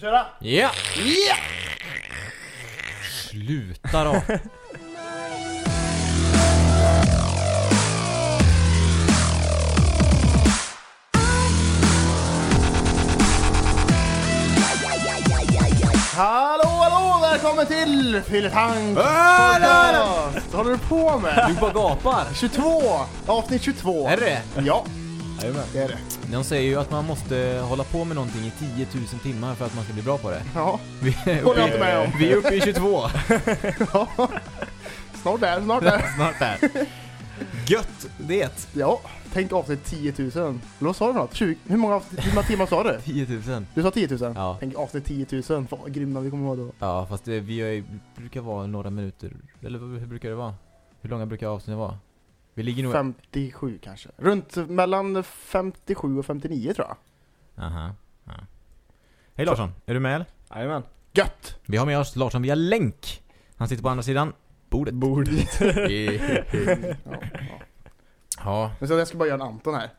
Köra! Ja! Ja! Sluta då! Hallå, hallå! Välkommen till Fylletank! Vad håller du på med? Du bara gapar! 22! Avsnitt 22. Är det det? Ja, Jajamän. det är det. De säger ju att man måste hålla på med någonting i 10 000 timmar för att man ska bli bra på det. Ja, Vi är jag inte med om. vi är uppe i 22. Ja. Snart där, snart där. Snart där. Gött det! Ja, tänk avsnitt 10 000. Eller vad sa du för något? 20, hur, många, hur många timmar sa du? 10 000. Du sa 10 000? Ja. Tänk avsnitt 10 000. Fan vad grymma vi kommer vara då. Ja, fast det, vi är, brukar vara några minuter. Eller hur hur brukar det vara? Hur långa brukar avsnitten vara? Vi ligger nog... 57 kanske. Runt mellan 57 och 59 tror jag. Aha. Ja. Hej Larsson, är du med eller? Jajamän. Gött! Vi har med oss Larsson via länk. Han sitter på andra sidan bordet. Bordet. Ja, ja. ja, Men så jag ska bara göra en Anton här.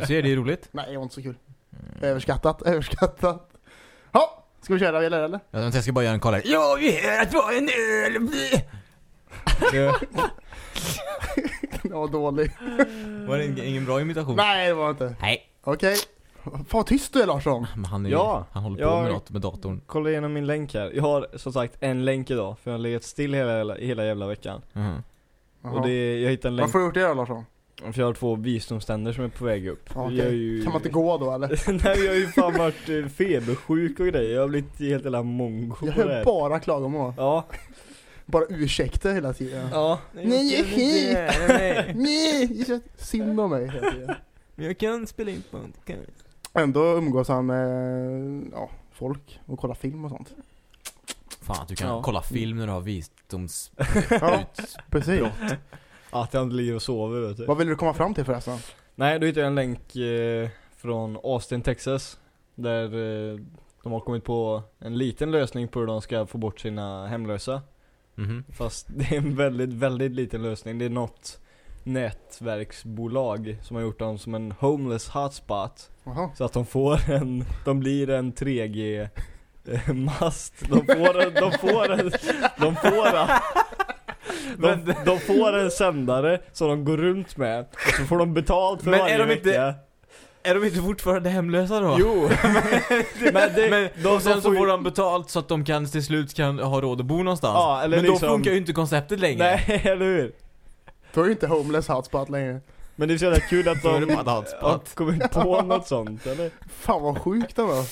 du ser det är roligt. Nej, det var inte så kul. Överskattat, överskattat. Ja, ska vi köra eller eller? Jag ska bara göra en koll här. Jag vill att vara en öl. Det, Det var dålig. Var det ingen, ingen bra imitation? Nej, det var inte. Nej. Okej. Fan vad tyst du är Larsson. Men han är Ja, han håller på jag- med något med datorn. kolla igenom min länk här. Jag har som sagt en länk idag, för jag har legat still hela, hela jävla veckan. Mhm. Och det, jag hittade en länk, Varför har du gjort det då Larsson? för jag har två visdomständer som är på väg upp. Ja, Jag är okej. ju... Kan man inte gå då eller? Nej jag har ju fan varit eh, febersjuk och grejer, jag har blivit helt jävla mongo Jag på det hör här. bara klagomål. Ja. Bara ursäkter hela tiden. Ja. Nej, jag det. Nej, är så synd om mig hela tiden. Jag kan spela in podcast. Ändå umgås han med ja, folk och kollar film och sånt. Fan att du kan Ja. kolla film när du har visdoms... Ja, precis. Att jag inte ligger och sover vet du. Vad vill du komma fram till förresten? Nej, då hittade jag en länk eh, från Austin, Texas. Där eh, de har kommit på en liten lösning på hur de ska få bort sina hemlösa. Mhm. Fast det är en väldigt, väldigt liten lösning. Det är något nätverksbolag som har gjort dem som en homeless hotspot. Jaha. Så att de får en, de blir en 3G eh, mast. De får en, de får en, de får en, de, de får en sändare som de går runt med och så får de betalt för Men är varje de inte- vecka. Är de inte fortfarande hemlösa då? Jo, men det, Men de, och sen så ju- får de betalt så att de kan till slut kan ha råd att bo någonstans. Ja, eller men då liksom- funkar ju inte konceptet längre. Nej, eller hur? Då är ju inte homeless hotspot längre. Men det är så jävla kul att Då det de kommit på något sånt, eller? Fan vad sjukt ändå.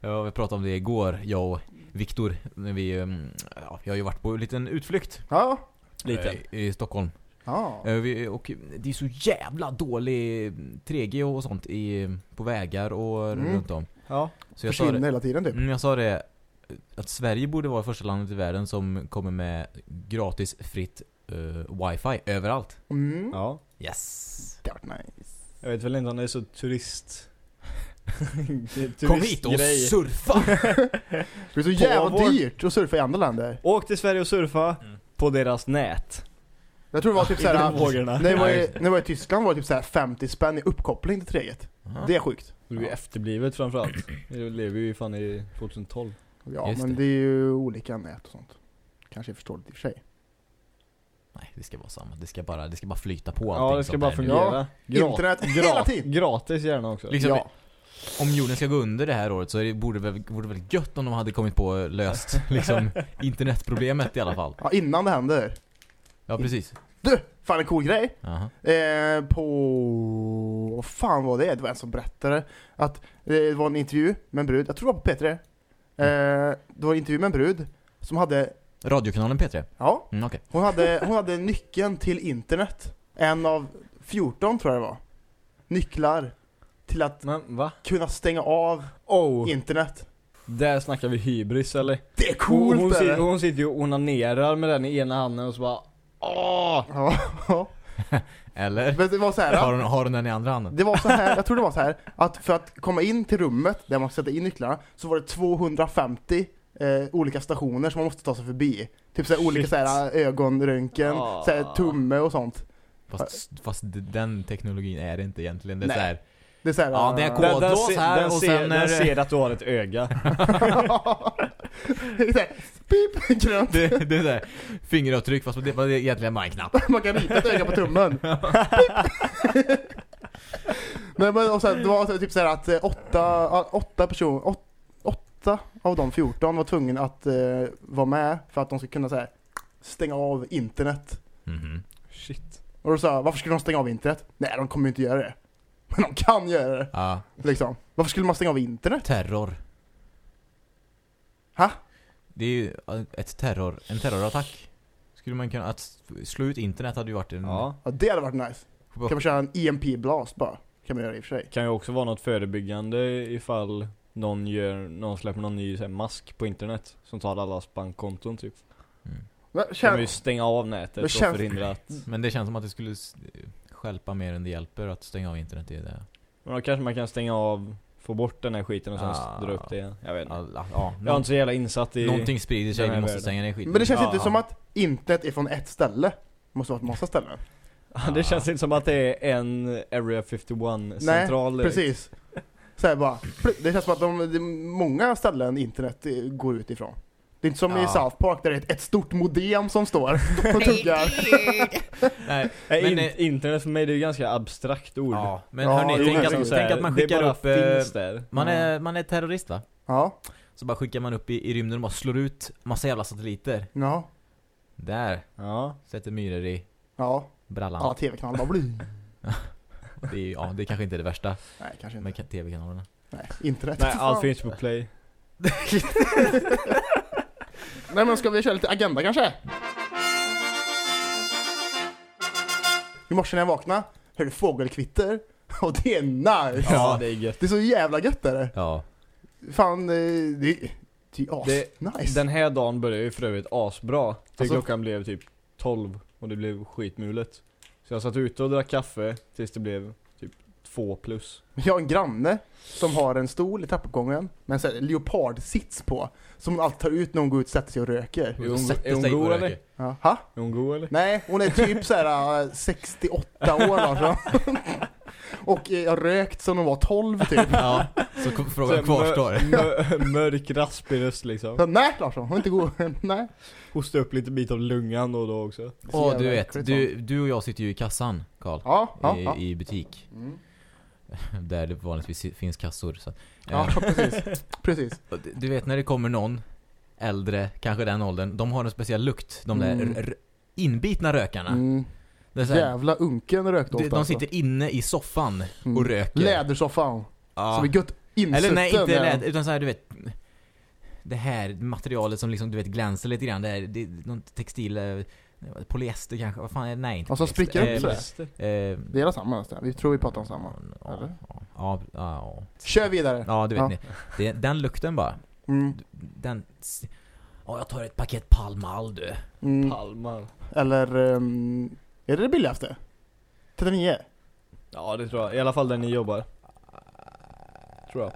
Ja, vi pratade om det igår, jag och Viktor, när vi, um, ja, jag har ju varit på en liten utflykt Ja. Lite. eh, i Stockholm. Ja. Eh, vi, och det är så jävla dålig 3G och sånt i, på vägar och Mm. runt om. Ja. Så jag sa, Försvinner det, hela tiden typ. mm, jag sa det, att Sverige borde vara första landet i världen som kommer med gratis fritt eh, wifi överallt. Mm. Ja. Yes! Var nice. Jag vet väl inte om det är så turist... Kom hit och turistgrej. surfa! Det är så jävla vår- dyrt att surfa i andra länder. Åk till Sverige och surfa Mm. på deras nät. Jag tror det var typ såhär, vågorna. när jag var Ja, i, när jag var i Tyskland var det typ såhär 50 spänn i uppkoppling till 3 Det är sjukt. Det är ju efterblivet framförallt. Vi lever ju fan i 2012. Ja Just men det. det. är ju olika nät och sånt. Kanske är förståeligt i och för sig. Nej, det ska vara samma. Det ska bara, det ska bara flyta på Ja, allting det ska sånt bara fungera. Gra- Internet hela tiden. Gratis gärna också. Liksom, Ja. Om jorden ska gå under det här året så är det, borde, det väl, vore det väl gött om de hade kommit på och löst liksom internetproblemet i alla fall. ja, innan det händer. Ja, precis. Du! Fan en cool grej. Aha. Eh, på... Vad fan var det? Det var en som berättade att eh, det var en intervju med en brud, jag tror det var på P3. Eh, det var en intervju med en brud som hade, Radiokanalen P3? ja, Mm, okej. hon hade, hon hade nyckeln till internet. En av 14 tror jag det var. Nycklar till att Men kunna stänga av Oh! internet. Där snackar vi hybris eller? Det är Hon, coolt hon, är sitter, hon sitter ju och onanerar med den i ena handen och så bara Åh! Ja. Eller? Men det var så här. Har hon, har hon den i andra handen? Det var så här, jag tror det var så här att för att komma in till rummet där man sätter in nycklarna så var det 250 eh, olika stationer som man måste ta sig förbi. Typ så här, olika så här, ögonröntgen, Ah. så här, tumme och sånt. Fast, fast den teknologin är det inte egentligen. Det är Nej. så här, Det är såhär, Ja, det är kod. Kodlås ser, här den och ser, sen är den det- ser att du har ett öga. det är pip, grönt. Det, det är såhär fingeravtryck fast det var egentligen bara en knapp. Man kan rita ett öga på tummen. Nej men och sen, det var typ såhär att eh, åtta, åtta personer, åt, åtta av de 14 var tvungna att eh, vara med för att de skulle kunna säga stänga av internet. Mhm. Shit. Och då sa varför skulle de stänga av internet? Nej, de kommer ju inte göra det. Men de kan göra det, Ja, liksom. Varför skulle man stänga av internet? terror. Ha? Det är ju ett terror, en terrorattack. Skulle man kunna, att slå ut internet hade ju varit en... Ja. Ja, det hade varit nice. Kan man köra en EMP-blast bara? Kan man göra i och för sig. Kan ju också vara något förebyggande ifall någon gör, någon släpper någon ny här, mask på internet som tar allas bankkonton typ. Mm. Men, Kan man ju stänga av nätet och känns- förhindra att... Men det känns som att det skulle stjälpa mer än det hjälper att stänga av internet. Är det. Men då kanske man kan stänga av, få bort den här skiten och sen Ah. dra upp det igen. Jag vet inte. Alla, ja, Jag är inte så jävla insatt i... Någonting sprider sig, vi måste stänga ner skiten. men det känns Ja. inte som att internet är från ett ställe. Det måste vara massa ställen. det känns inte som att det är en Area 51 central Nej, direkt. precis. Så här bara, det känns som att de, många ställen internet går ut ifrån. Det är inte som i Ja. South Park där det är ett, ett stort modem som står och tuggar. Nej, Men, in, eh, internet för mig det är ju ganska abstrakt ord. ja, men Ja, hörni, tänk, att, här, tänk att man skickar upp... Eh, finns där. man, är, man är terrorist va? Ja, Så bara skickar man upp i, i rymden och bara slår ut massa jävla satelliter. ja, Där, Ja. sätter myror i ja. brallan. Alla tv-kanaler bara blir. Det är, ja, det är kanske inte är det värsta Nej, kanske med inte. ka- tv-kanalerna. Nej, internet. Nej, allt finns på play. Nej men ska vi köra lite agenda kanske? I morse när jag vaknade hörde fågelkvitter och det är nice! Ja, det är gött. Det är så jävla gött är det. Ja. Fan, eh, det, det är as Det- nice. Den här dagen började ju för övrigt asbra. Till Alltså- klockan blev typ 12 och det blev skitmulet. Så jag satt ute och drack kaffe tills det blev 2 plus. Jag har en granne som har en stol i trappuppgången med en sån här leopardsits på. Som hon alltid tar ut när hon går ut och sätter sig och röker. Är hon- är hon god eller? Ja. Ha? Är hon god eller? Nej, hon är typ såhär äh, 68 år alltså. Och eh, har rökt som hon var 12 typ. Ja, så frågan Så kvarstår. Mör, mör, mörk raspig röst liksom. Så, nej Larsson, hon är inte god. Nej. Hosta upp lite bit av lungan då och då också. Så Åh, du vet, du, du och jag sitter ju i kassan, Karl. Ja, ja, I, ja. I butik. Mm. Där det vanligtvis finns kassor. Så. Ja, Eh, precis. Precis. du- vet när det kommer någon äldre, kanske den åldern, de har en speciell lukt. De där Mm. inbitna rökarna. Mm. Det är så här, Jävla unken rökdoft de, de alltså. sitter inne i soffan Mm. och röker. Lädersoffan. Ja. Som är gött insutten. Eller nej, inte läder, utan så här, du vet Det här materialet som liksom, du vet, glänser lite grann, det är, det är någon textil eh, Polyester kanske, vad fan är det? Nej inte Och så polyester. spricker upp Eh, sådär. Eh, Det är samma nästan. Vi tror vi pratar om samma. ja, Eller? ja, ja, ja, Kör vidare. ja, du vet Ja. ni. Det, den lukten bara. Mm. Den... Ja, jag tar ett paket Palmal du. Mm. Palmar. Eller, ehm, är det det billigaste? 39? Ja det tror jag. I alla fall där ni jobbar. Tror jag.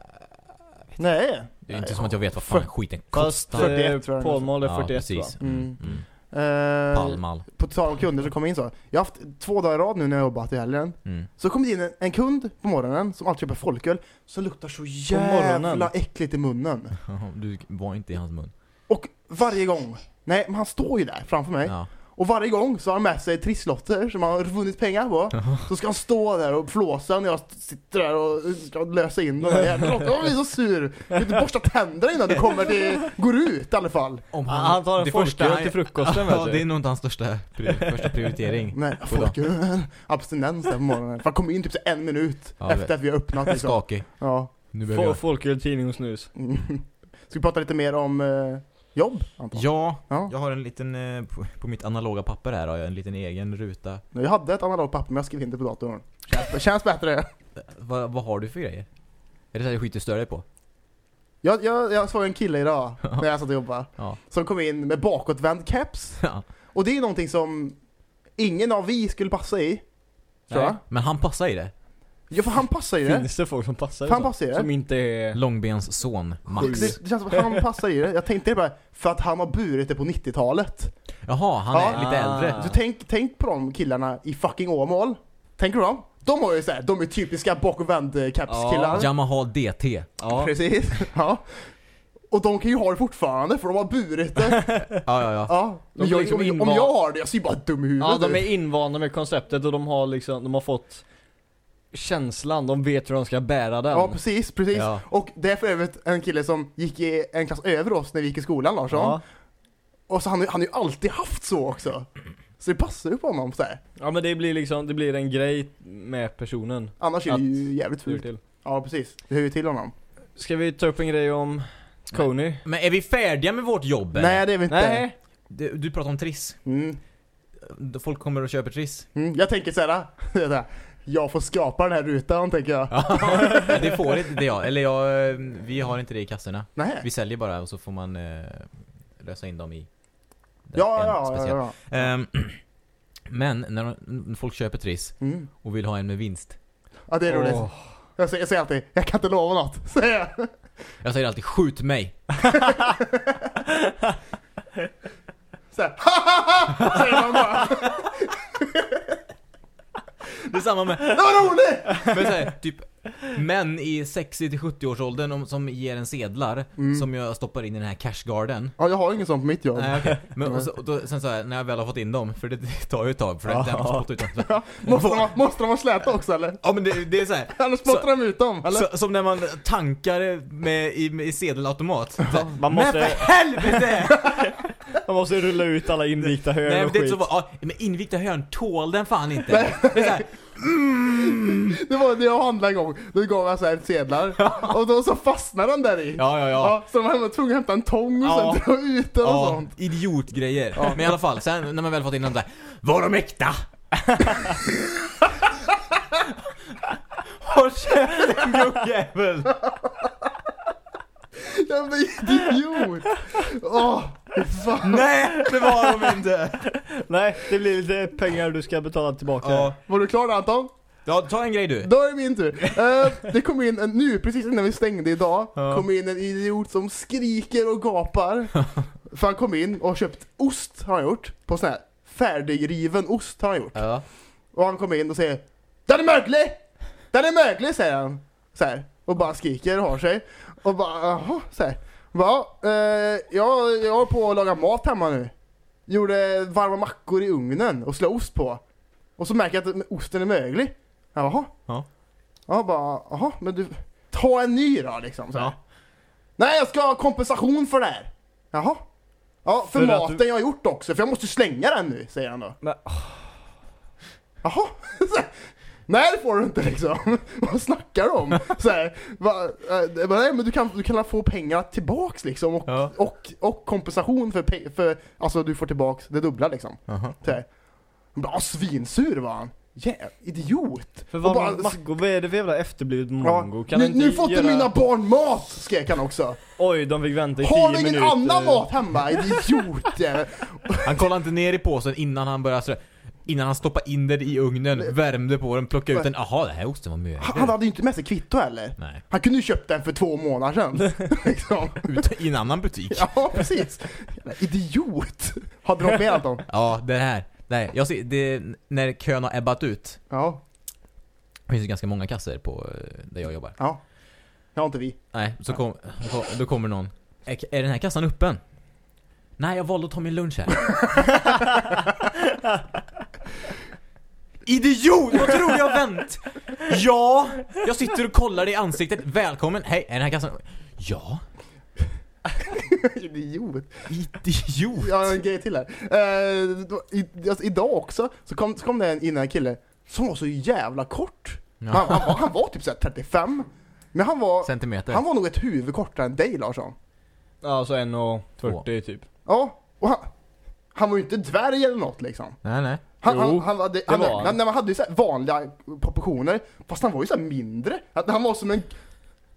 Nej. Det är inte som att jag vet vad fan skiten Fast kostar. 41 tror jag den Palmal är Ja, 41 precis. va? Mm. Mm. Eh, Palmal. på tal om kunder som kommer in så. Jag har haft två dagar i rad nu när jag jobbat i helgen. Mm. Så kom det in en, en kund på morgonen som alltid köper folköl som luktar så jävla äckligt i munnen. Du var inte i hans mun. Och varje gång, nej men han står ju där framför mig. Ja. Och varje gång så har han med sig trisslotter som han har vunnit pengar på. Så ska han stå där och flåsa när jag sitter där och ska lösa in den här jävla lotten. Jag blir så sur! Du inte borsta tänderna innan du kommer till, går ut i alla fall. Om Han, han tar en det folköl första- till frukosten Ja, vet det är nog inte hans största, pri- första prioritering. Nej, Goddag. folk har abstinens där på morgonen. För han kommer in typ så en minut Ja, efter att vi har öppnat liksom. Skakig. Ja. Nu. Folköl, tidning och snus. Mm. Ska vi prata lite mer om jobb, Anton? Ja, Ja. jag har en liten, eh, på, på mitt analoga papper här har jag en liten egen ruta. Jag hade ett analogt papper men jag skrev in det på datorn. Känns, känns bättre. Eh, Vad, vad har du för grejer? Är det så här skit du stör dig på? Jag, jag, jag såg en kille idag när jag satt och jobbade. Ja. Som kom in med bakåtvänd keps. Ja. Och det är någonting som ingen av vi skulle passa i. Jag. Men han passar i det. Ja för han passar i det. Finns det folk som passar sånt? passar i det. Som inte är... Långbens son, Max. Det, det känns som att han passar i det. Jag tänkte bara för att han har burit det på 90-talet. Jaha, han är Ja. lite äldre. Så tänk, tänk på de killarna i fucking Åmål. Tänker du dem? De har ju såhär, de är typiska bak och vänd kapskillar. Yamaha DT. Ja. Precis. Ja. Och de kan ju ha det fortfarande för de har burit det. Ja, ja, ja. Ja. De Men jag, liksom om, om invan- jag har det, jag ser ju bara dum i huvudet ja, de ut. är invanda med konceptet och de har liksom, de har fått känslan, de vet hur de ska bära den. Ja precis, precis. Ja. Och det är för övrigt en kille som gick i en klass över oss när vi gick i skolan Larsson. Ja. Och så han, han har ju alltid haft så också. Så det passar ju på honom så här. ja men det blir liksom, det blir en grej med personen. Annars är det ju jävligt fult. till. Ja precis, det hör ju till honom. Ska vi ta upp en grej om Coney? Men är vi färdiga med vårt jobb eller? Nej det är vi inte. Nej. Du, du pratar om Triss. Mm. Folk kommer och köper Triss. Mm. Jag tänker såhär, jag får skapa den här rutan tänker jag. Det får inte det jag. Eller jag, eh, vi har inte det i kassorna. Nej. Vi säljer bara och så får man eh, lösa in dem i Ja, ja, ja, ja. Ehm, men när, de, när folk köper Triss Mm. och vill ha en med vinst. Ja det är roligt. Åh. Jag, säger, jag säger alltid, jag kan inte lova något. Säger jag. Jag säger alltid skjut mig. Såhär, säger man bara. Det är samma med, Det var roligt! men så här, typ män i 60-70 års åldern om, som ger en sedlar Mm. som jag stoppar in i den här cashgarden. Ja jag har ingen sån på mitt jobb. Nej okej. Men och så, och då, sen så här, när jag väl har fått in dem, för det, det tar ju ett tag för det, det måste ut dem. Så- Måste de, måste de vara släta också eller? Ja men det, det är så här. Annars spottar de ut dem eller? Så, som när man tankar med, i, i sedelautomat. Så här, Man Men måste, för helvete! man måste rulla ut alla invikta hörn Nej men det är så bara, ja, men invikta hörn tål den fan inte. Det är så här, Det var det jag handlade en gång, då gav jag så här sedlar och då så fastnade den där i. ja ja ja. Ja, så de var tvungna att hämta en tång och Ja. sen dra ut den och Ja, sånt. idiotgrejer. Ja. Men i alla fall, sen när man väl fått in dem där, var de äkta? Håll käften gubbjävel! Jävla idiot! Åh, fan. Nej, det var de inte! Nej, det blir lite pengar du ska betala tillbaka. Ja, Var du klar Anton? ja ta en grej du. Då är det min tur. Eh, det kom in en, nu precis innan vi stängde idag, Ja. kom in en idiot som skriker och gapar. För han kom in och köpt ost har han gjort, på sån här färdigriven ost har han gjort. Ja. Och han kommer in och säger Den är möglig! Den är möglig säger han. Så här, och bara skriker och har sig. Och bara jaha, så här. Va? Eh, jag, jag har på att laga mat hemma nu. Gjorde varma mackor i ugnen och slå ost på. Och så märker jag att osten är möglig. Jaha. Ja. Ja, bara jaha, men du, ta en ny då liksom. Så här. Ja. Nej, jag ska ha kompensation för det här. Jaha. Ja, för, För maten du- jag har gjort också, för jag måste slänga den nu, säger han då. Men, Jaha? Nej det får du inte liksom. Vad snackar du om? Så här, va, eh, bara, nej men du kan, du kan få pengarna tillbaks liksom och, Ja. och, och kompensation för, för, alltså du får tillbaks det dubbla liksom. Aha. Så här. Bara, "Ah, svinsur var han. Jä, idiot! för vad bara- mackor, vad är det för jävla efterblivet Ja, mongo? Kan nu, inte nu får inte göra- mina barn mat! skrek han också. Oj, de fick vänta i Har tio du ingen minuter. annan mat hemma? Idiot! Han kollade inte ner i påsen innan han började så, Innan han stoppade in den i ugnen, värmde på den, plockade ut den. Jaha, den här osten var möglig. Han han hade ju inte med sig kvitto heller. Nej. Han kunde ju köpt den för två månader sedan. liksom. Ut i en annan butik. Ja, precis. Jävla Idiot! Hade de med Anton? Ja, det här. Nej, jag ser, det, när kön har ebbat ut. Ja, Det finns ju ganska många kasser på eh, där jag jobbar. ja. Det har inte vi. Nej, så kom, då kommer någon. Är, är den här kassan öppen? Nej, jag valde att ta min lunch här. Idiot! Vad tror jag vänt? Ja! Jag sitter och kollar dig i ansiktet. Välkommen! Hej, är den här kassan Ja? Idiot. Idiot! Jag har en grej till här. Eh, då, i, alltså, idag också så kom, så kom det en, in en kille som var så jävla kort. Han, han, var, han var typ såhär 35. Men han var, Centimeter. han var nog ett huvud kortare än dig Larsson. Ja, så 1,40 typ. Ja, och han, han var ju inte dvärg eller något liksom. Nej, nej. Han, Jo, han, han, hade, han, var han. hade ju så här vanliga proportioner, fast han var ju så här mindre. Att Han var som en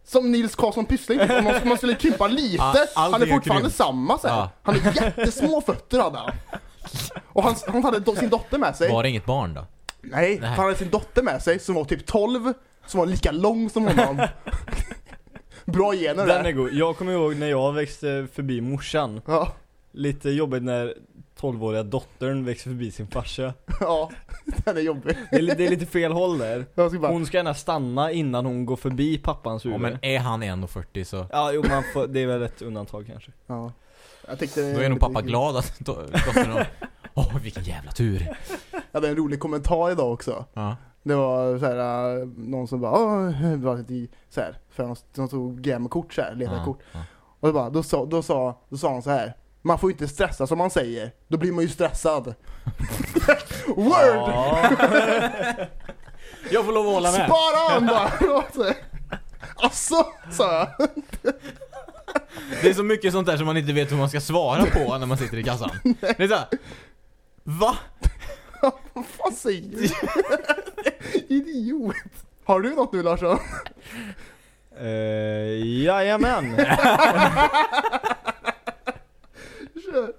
som Nils Karlsson Pyssling, om man, man skulle krympa lite, Ja, han är är fortfarande krympt. samma så här. Ja. Han hade jättesmå fötter hade han. Och han, han hade do, sin dotter med sig. Var det inget barn då? Nej, Nej. han hade sin dotter med sig som var typ 12, som var lika lång som honom. Bra gener Den är där. god. Jag kommer ihåg när jag växte förbi morsan. Ja. Lite jobbigt när 12-åriga dottern växer förbi sin farsa. Ja, den är jobbig. Det är, det är lite fel håll där. Ska bara, Hon ska gärna stanna innan hon går förbi pappans Ja, huvud. men är han 1,40 så Ja, jo man får, det är väl ett undantag kanske. ja. Jag tyckte då är nog pappa glad att do- dottern har Åh vilken jävla tur. Jag hade en rolig kommentar idag också. Ja. Det var så här, äh, någon som bara, åh, det var lite så här, för de tog GM-kort så här, letade Ja, kort. ja. Och det bara, då, sa, då, sa, då sa han så här. Man får ju inte stressa som man säger, då blir man ju stressad. Word! Ja. Jag får lov att hålla med. Spara on bara! Alltså, sa jag. Det är så mycket sånt där som man inte vet hur man ska svara på när man sitter i kassan. Det är såhär, va? Vad fan säger du? Idiot! Har du något nu Larsson? Uh, jajamän. Kör!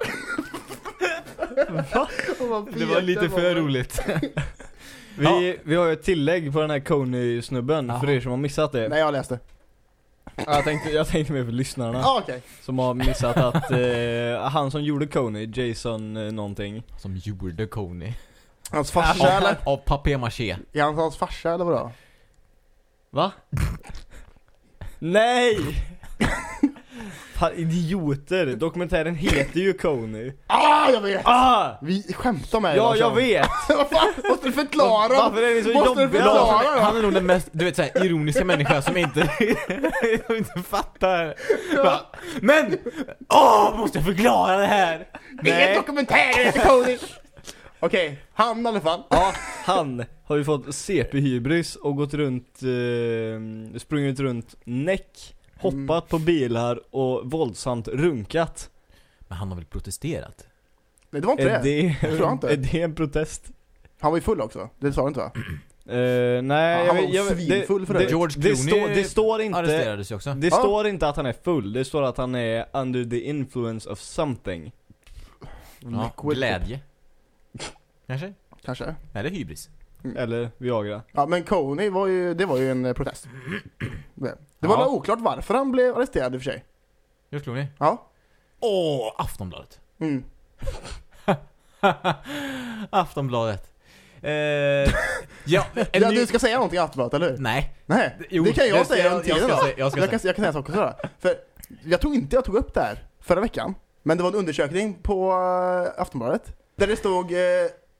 Va? Det var lite för roligt. Vi, vi har ju ett tillägg på den här Coney-snubben, Jaha. för er som har missat det. Nej jag läste. Ja, Jag tänkte, jag tänkte mer för lyssnarna. Ah, okej. Som har missat att eh, han som gjorde Coney, Jason eh, någonting. Som gjorde Coney. Hans farsa eller? Av, av papier-maché. Är han hans farsa eller vadå? Va? Nej! Fan idioter, dokumentären heter ju Coney. Ah, jag vet! Ah! Vi skämtar med dig, Ja, Larsson. jag vet! Vad fan, måste du förklara? Varför är ni så Måste du jobbiga? förklara då? Han är nog den mest, du vet såhär, ironiska människan som inte, som inte fattar. Bara, Men! Åh, måste jag förklara det här? Ingen dokumentär heter Cody! Okej, han i alla fall. Ja, han har ju fått CP-hybris och gått runt, eh, sprungit runt näck, hoppat på bilar och våldsamt runkat. Men han har väl protesterat? Nej det var inte Är det. det, tror jag inte. är det en protest? Han var ju full också, det sa du inte va? Eh, nej, Han jag var jag vet- svinfull för det. George det, Clooney står, det står inte Arresterades ju också. Det Ja. står inte att han är full, det står att han är under the influence of something. Ja, glädje. Kanske? Kanske. Eller hybris. Eller Viagra. Ja men Coney var ju, det var ju en eh, protest. Det, det var Ja. väl oklart varför han blev arresterad i och för sig. George Clooney? Ja. Åh, Aftonbladet. Mm. Aftonbladet. Eh, ja, en Ja, ny... du ska säga någonting i Aftonbladet, eller hur? Nej. Nej, Jo, det kan jag det- säga jag- en jag till ska då. säga- jag ska jag, kan, jag kan säga en sak också då. För jag tror inte jag tog upp det här förra veckan. Men det var en undersökning på eh, Aftonbladet. Där det stod eh,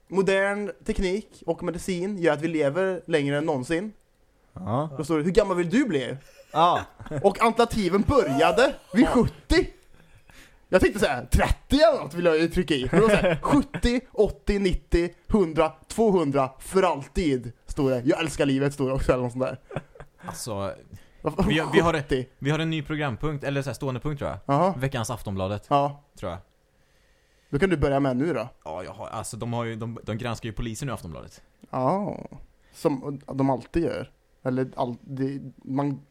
modern teknik och medicin gör att vi lever längre än någonsin. Ja. Då står det, hur gammal vill du bli? Ah. Och alternativen började vid 70. Jag tänkte säga 30 eller något vill jag ju trycka i. Men då säger 70, 80, 90, 100, 200 för alltid. Står det. Jag älskar livet står det också eller något sånt där. Alltså, Vi- vi har 70. vi har en ny programpunkt, eller så här stående punkt tror jag. Jaha. Veckans Aftonbladet, Ja. tror jag. Då kan du börja med nu då. Ja, jag har, alltså de har ju, de, de granskar ju polisen i Aftonbladet. Ja. Som de alltid gör. Eller all, det, man,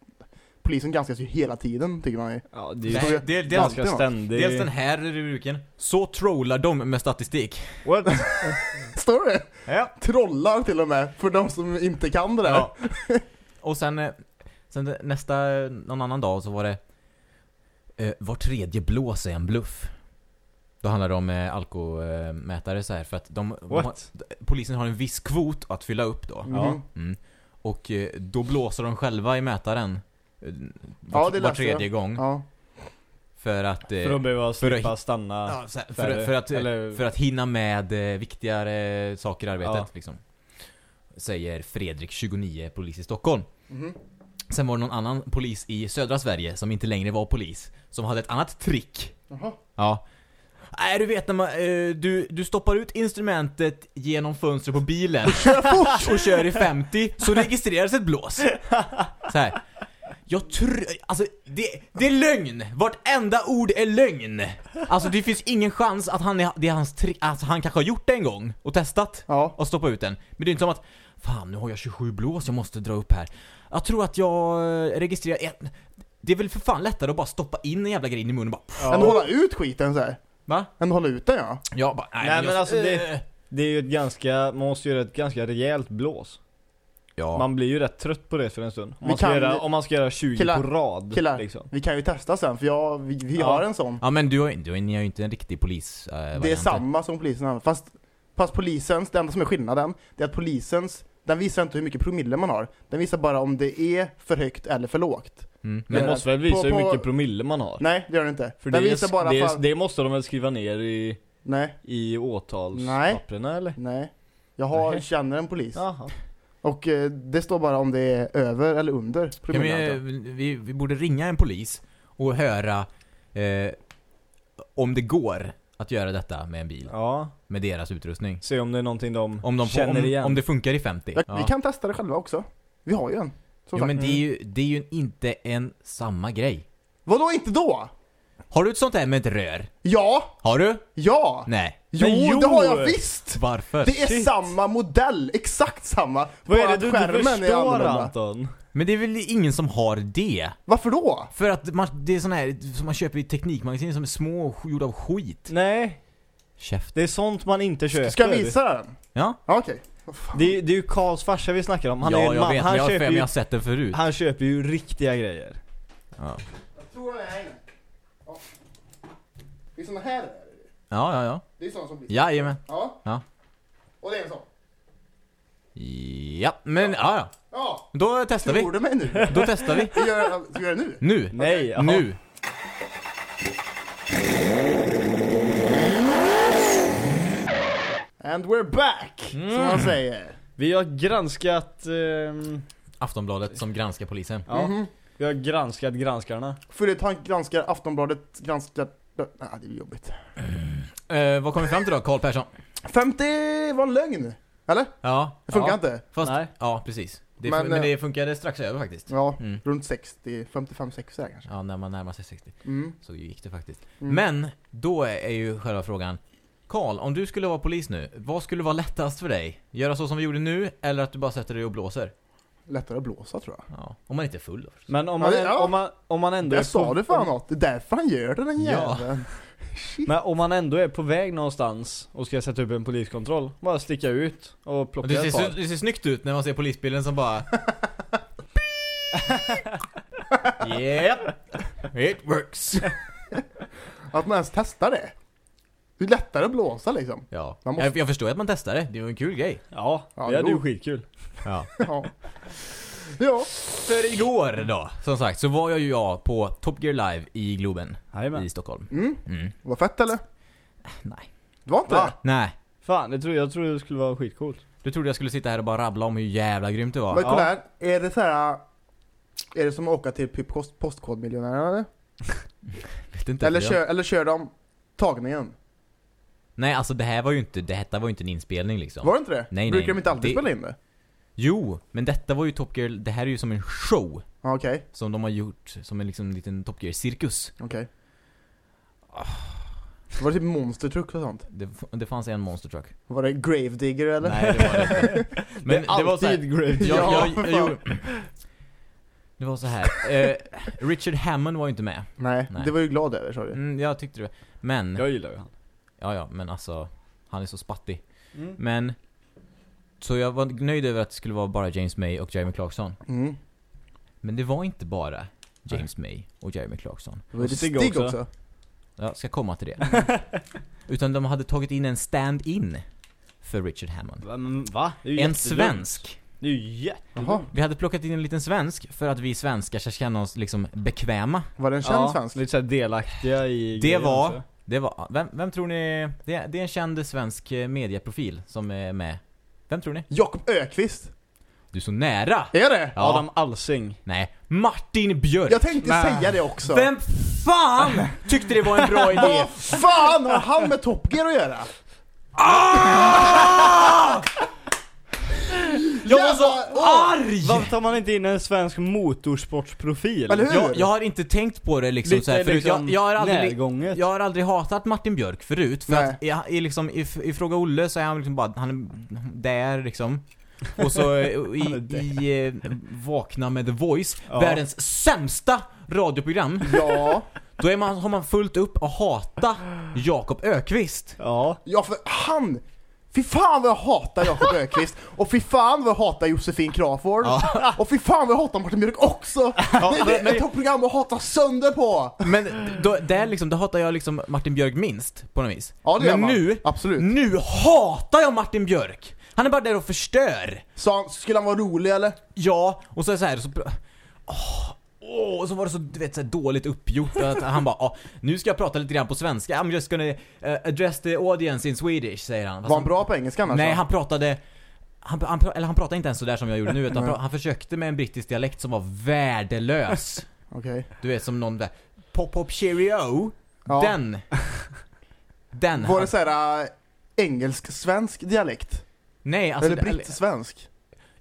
polisen granskas ju hela tiden tycker man ju. Ja, det är Det, det, det, alltid ganska något. ständig... dels den här rubriken, så trollar de med statistik. What? Står det? Ja. Trollar till och med, för de som inte kan det där. ja. Och sen, eh, sen det- nästa, någon annan dag så var det eh, Var tredje blås är en bluff. Då handlar det om eh, alkomätare så här för att de, de har, polisen har en viss kvot att fylla upp då. Ja. Mm. Och eh, då blåser de själva i mätaren eh, Ja, var, det var jag. tredje gång. Ja. För att... eh, För att behöva för att- slippa stanna. ja, så här, för, för, att, eller- för att hinna med eh, viktigare saker i arbetet Ja. liksom. Säger Fredrik, 29, polis i Stockholm. Mhm. Sen var det någon annan polis i södra Sverige som inte längre var polis. Som hade ett annat trick. Jaha. Ja. Nej du vet när man, eh, du, du stoppar ut instrumentet genom fönstret på bilen och kör i 50 så registreras ett blås. Så här. Jag tror, alltså det, det är lögn! Vartenda ord är lögn! Alltså det finns ingen chans att han är, det är hans trick, alltså han kanske har gjort det en gång och testat Ja. och stoppa ut den. Men det är inte som att Fan nu har jag 27 blås, jag måste dra upp här. Jag tror att jag eh, registrerar ett. Det är väl för fan lättare att bara stoppa in en jävla grej in i munnen och bara Ändå hålla ut skiten så här. Va? Ändå hålla ut den ja. Ja, bara, nej, Nej, men jag- alltså, det- eh, Det är ju ett ganska, man måste göra ett ganska rejält blås. Ja. Man blir ju rätt trött på det för en stund. Om Vi man ska, kan- göra, om man ska göra 20 Killar, på rad. killar. Liksom. Vi kan ju testa sen, för jag, vi, vi Ja. har en sån. Ja men du har, du, ni har ju inte en riktig polis eh, Det är variant. samma som polisen har. Fast, fast polisens, det enda som är skillnaden, det är att polisens, den visar inte hur mycket promille man har. Den visar bara om det är för högt eller för lågt. Mm. Men Ja. måste väl visa På- hur på- mycket promille man har? Nej, det gör den inte. För den det, visar bara det, fall... det måste de väl skriva ner i, Nej, i åtalspapperna eller? nej. Jag har, Nej. känner en polis. Jaha. Och eh, det står bara om det är över eller under Kan promille. vi, vi, vi borde ringa en polis och höra eh, om det går att göra detta med en bil. Ja, Med deras utrustning. se om det är någonting de, Om, de får, känner om, igen. om det funkar i 50. Ja, Ja. Vi kan testa det själva också. Vi har ju en. Som Jo sagt. men det är ju, det är ju inte en samma grej. Vadå inte då? Har du ett sånt här med ett rör? Ja! Har du? Ja! Nej. Jo, jo! det har jag visst! Varför? Det är Shit. samma modell, exakt samma. Vad är det du inte förstår. Anton? Men det är väl ingen som har det? Varför då? För att man, det är sån här som man köper i teknikmagasin som är små och gjorda av skit. Nej, Käft. det är sånt man inte köper. Ska jag visa den? Ja? Okej. Fan. Det, är- det är ju Karls farsa vi snackar om. Han ja, är en jag man. vet, han, jag har köper mig ju, jag har sett den förut. han köper ju riktiga grejer. Ja, Jag tror den är här inne. Ja. Det är såna här. ja, ja. ja. Det är såna som blir Jajamän. Ja. Ja. Och det är en sån. Ja, men ja, ja. Ja. Då testar vi. Tror du mig nu? Då testar vi. Ska vi göra det nu? Nu. Nej, jaha. Nu. And we're back! Som man säger. Vi har granskat... ehm, Aftonbladet som granskar polisen. ja, Mhm. vi har granskat granskarna. Följetong granskar Aftonbladet granskar... Nej, det är jobbigt. Eh, vad kom vi fram till då, Karl Persson? 50 var en lögn. Eller? Ja, Det funkar Ja. inte. fast, Nej. ja precis. Det, Men, men, men eh, det funkade strax över faktiskt. Ja, Mm. runt 60, 55-60 där kanske. Ja, när man närmar sig 60. Mm. Så gick det faktiskt. Mm. Men, då är är ju själva frågan Karl, om du skulle vara polis nu, vad skulle vara lättast för dig? Göra så som vi gjorde nu, eller att du bara sätter dig och blåser? Lättare att blåsa tror jag. Ja, om man inte är full då förstås. Men om Ja, man, än- ja. om man, om man ändå är Jag sa på, det fan något. Det är därför han gör det den Ja. jäveln. Men om man ändå är på väg någonstans och ska sätta upp en poliskontroll, bara sticka ut och plocka det, ett ser, par. det ser snyggt ut när man ser polisbilen som bara Yep, it works. Att man ens testar det. Det är lättare att blåsa liksom. Ja, Man måste- jag, jag förstår att man testar det. Det var en kul grej. Ja, Ja, det hade ju skitkul. Ja. Ja. ja. För igår då, som sagt, så var jag ju jag på Top Gear Live i Globen Jajamän. i Stockholm. Mm. Mm. Var fett eller? Nej. Det var inte Va? det? Nej. Fan, det tror, jag tror det skulle vara skitcoolt. Du trodde jag skulle sitta här och bara rabbla om hur jävla grymt det var? Men kolla Ja. här. Är det så här... Är det som att åka till typ post, postkodmiljonärerna eller? Vet inte, Eller jag- kör, eller kör de tagningen? Nej, alltså det här var ju inte, det här var ju inte en inspelning liksom. Var det inte det? Nej, Brukar nej. de inte alltid Det- spela in det? Jo, men detta var ju Top Gear, det här är ju som en show. Okej. Som de har gjort, som en liksom liten Top Gear-cirkus. Okej. Var det typ monster truck och sånt? Det, det fanns en monster truck. Var det Gravedigger eller? Nej, det var det inte. Men det, var så här, alltid great. jag, Ja, jag, jag, Det var så här. Eh, Richard Hammond var ju inte med. Nej, Nej. det var ju glad över sa du. Mm, jag tyckte det. Men, Jag gillar ju han. Ja ja, men alltså, han är så spattig. Mm. Men, så jag var nöjd över att det skulle vara bara James May och Jeremy Clarkson. Mm. Men det var inte bara James May och Jeremy Clarkson. Det var Och Stig Stig också. också. Jag ska komma till det. Utan de hade tagit in en stand-in för Richard Hammond. Va? Va? Det är ju En svensk. Det är ju. Jaha, Vi hade plockat in en liten svensk för att vi svenskar ska känna oss liksom bekväma. var det en känd Ja, svensk? lite såhär delaktiga i Det var- också. Det var, vem, vem tror ni, det är, det är en känd svensk eh, mediaprofil som är med. Vem tror ni? Jakob Ökvist. Du är så nära! Är det? Ja. Adam Alsing. Nej, Martin Björk! Jag tänkte Nej. säga det också. Vem fan tyckte det var en bra idé? Vad fan har han med Top Gear att göra? Jag var så arg! Varför tar man inte in en svensk motorsportsprofil? Eller hur? Jag, jag har inte tänkt på det liksom Lite så här förut. liksom jag, jag, har aldrig, närgånget. jag har aldrig hatat Martin Björk förut. För Nej. att i, i, liksom, i, i Fråga Olle så är han liksom bara, han är där liksom. Och så eh, i, i eh, Vakna med The Voice, Ja. världens sämsta radioprogram. Ja, Då är man, har man fullt upp att hata Jakob Ökvist. Ja. ja för han... Fy fan vad jag hatar Jakob Ökvist och fy fan vad jag hatar Josefin Crafoord och fy fan vad jag hatar Martin Björk också! Ja, det är ett program att hata sönder på! Men då, där liksom, då hatar jag liksom Martin Björk minst, på något vis. Ja det gör Men man. nu, Absolut. nu hatar jag Martin Björk! Han är bara där och förstör! Så han, skulle han vara rolig eller? Ja, och så är det så här, så... Åh, åh, och så var det så, du vet, så dåligt uppgjort att han bara "Ah, nu ska jag prata lite grann på svenska, I'm just gonna uh, address the audience in Swedish, säger han. Fast Var han bra på engelska annars? Nej, han pratade... Han, han, eller han pratade inte ens så där som jag gjorde nu, utan han försökte med en brittisk dialekt som var värdelös. Okej. Du vet som någon där, Pop Pop Cheerio, Ja. den. Den. Var det såhär äh, engelsk-svensk dialekt? Nej, alltså... eller britt-svensk?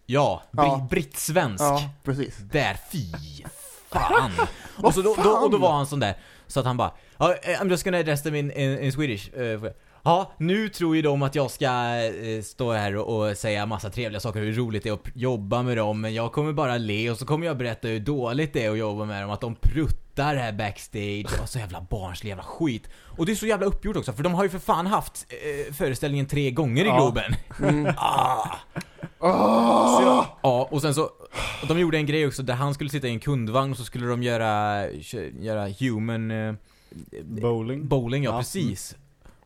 Ja, bri, Ja. brittsvensk. Ja, precis. Där, fy fan. och, så då, då, och då var han sån där, så att han bara "Ja, eh, I'm just gonna address them in, in, in Swedish. Eh, Ja, nu tror ju de att jag ska eh, stå här och, säga massa trevliga saker, hur roligt det är att jobba med dem, men jag kommer bara le och så kommer jag berätta hur dåligt det är att jobba med dem, att de pruttar här backstage och så jävla barnslig jävla skit. Och det är så jävla uppgjort också, för de har ju för fan haft eh, föreställningen tre gånger i Ja. Globen. Mm. Ah. Åh! Ja, och sen så, och de gjorde en grej också där han skulle sitta i en kundvagn och så skulle de göra, göra human eh, Bowling. bowling, ja, Ja. precis.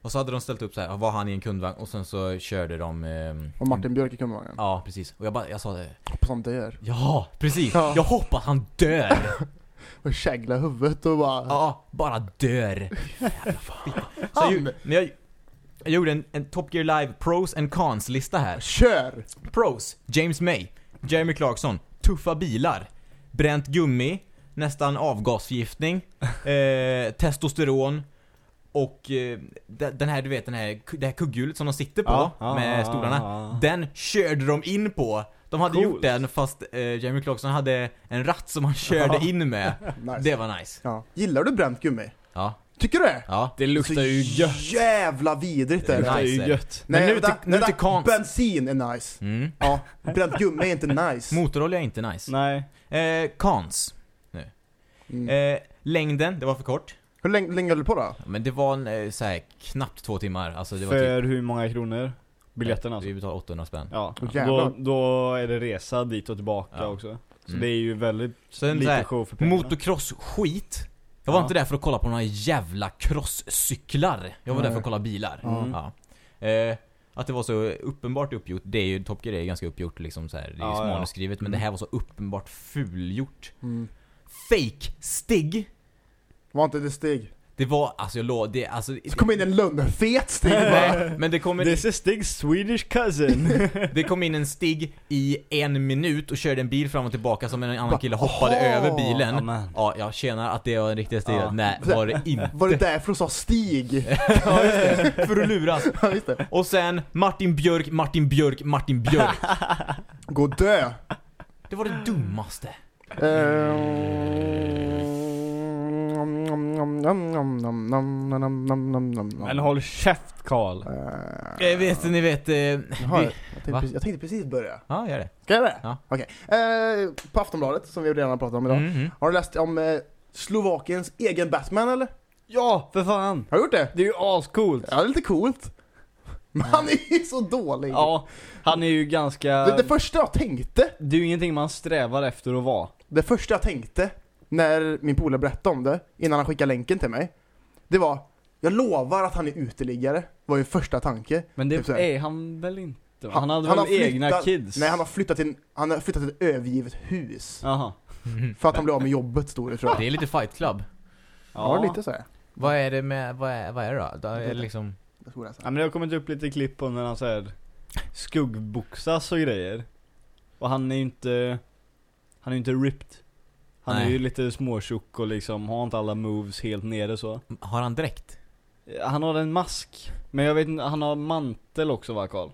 Och så hade de ställt upp så här, var han i en kundvagn och sen så körde de... Eh, Och Martin Björk i kundvagnen. Ja, precis. Och jag bara, jag sa det. Hoppas han dör. Ja, precis! Ja. Jag hoppas han dör! Och kägla huvudet och bara... Ja, bara dör. Jävla skit. Så jag, men jag, jag gjorde en, en Top Gear Live Pros and Cons-lista här. Kör! Pros, James May, Jeremy Clarkson, tuffa bilar, bränt gummi, nästan avgasförgiftning, eh, testosteron och eh, de- den här, du vet den här, det här kugghjulet som de sitter på Ja, ja, med stolarna. ja. Den körde de in på. De hade Coolt. gjort den fast eh, Jeremy Clarkson hade en ratt som han körde in med. Nice. Det var nice. Ja. Gillar du bränt gummi? Ja. Tycker du det? Ja. Det luktar ju gött. jävla vidrigt Det det. Nice, ju gött. Men nu vänta, till- nu vänta. till kons. Bensin är nice. Mm. Ja, bränt gummi är inte nice. Motorolja är inte nice. Nej. Eh, cons. Mm. Eh, längden, det var för kort. Hur länge, länge höll du på då? Men det var en, eh, så här, knappt två timmar. Alltså det var typ, För hur många kronor? Biljetten alltså? Vi betalade 800 spänn. Ja, Åh, då, då är det resa dit och tillbaka Ja. också. Så Mm. det är ju väldigt Sen så lite här, show för pengarna. motocross-skit. Jag var Ja. inte där för att kolla på några jävla crosscyklar. Jag var där Nej. för att kolla bilar. Mm. Ja. Eh, att det var så uppenbart uppgjort, det är ju, Top Gear är ganska uppgjort liksom så här. det är Ja, ja. manusskrivet, men Mm. det här var så uppenbart fulgjort. Mm. Fake Stig. Var inte det steg? Det var, alltså jag låg, det, alltså... Så kom in en lönnfet bara. Nej, men det kom, en, This is Stig's Swedish cousin. det kom in en Stig i en minut och körde en bil fram och tillbaka som en annan kille hoppade Aha. över bilen. Amen. Ja, jag känner att det var en riktig Stig. Ja. Nej, var det inte. Var det därför du sa Stig? Ja, just det. För att luras. Ja, just det. Och sen Martin Björk, Martin Björk, Martin Björk. Gå och dö. Det var det dummaste. Men Men håll käft Karl. Jag vet, ni vet... Eh, Jaha, vi, jag, tänkte, precis- jag tänkte precis börja. ja, gör det. Ska jag det? Ja. Okej. Eh, på Aftonbladet, som vi redan har pratat om idag. Mm, mm. Har du läst om eh, Slovakiens egen Batman eller? Ja, för fan. Har du gjort det? Det är ju ascoolt. Ja, det är lite coolt. Men han är ju så dålig. Ja, han är ju ganska... Det, det första jag tänkte, Det är ju ingenting man strävar efter att vara. det första jag tänkte när min polare berättade om det, innan han skickade länken till mig, det var jag lovar att han är uteliggare, var ju första tanke. Men det Typ är han väl inte? Han- Han hade han väl har flyttat- egna kids? Nej, han har flyttat till, han har flyttat till ett övergivet hus. Jaha. För att han blev av med jobbet, stod det tror jag. Det är lite fight club. Ja, lite så här. Vad är det med, vad är, vad är det då? då är det liksom... Det det Ja men det har kommit upp lite klipp på när han såhär skuggboxas och grejer. Och han är ju inte, han är ju inte ripped. Han är Nej. ju lite småtjock och liksom har inte alla moves helt nere så. Har han dräkt? Han har en mask. Men jag vet inte, han har mantel också va Karl?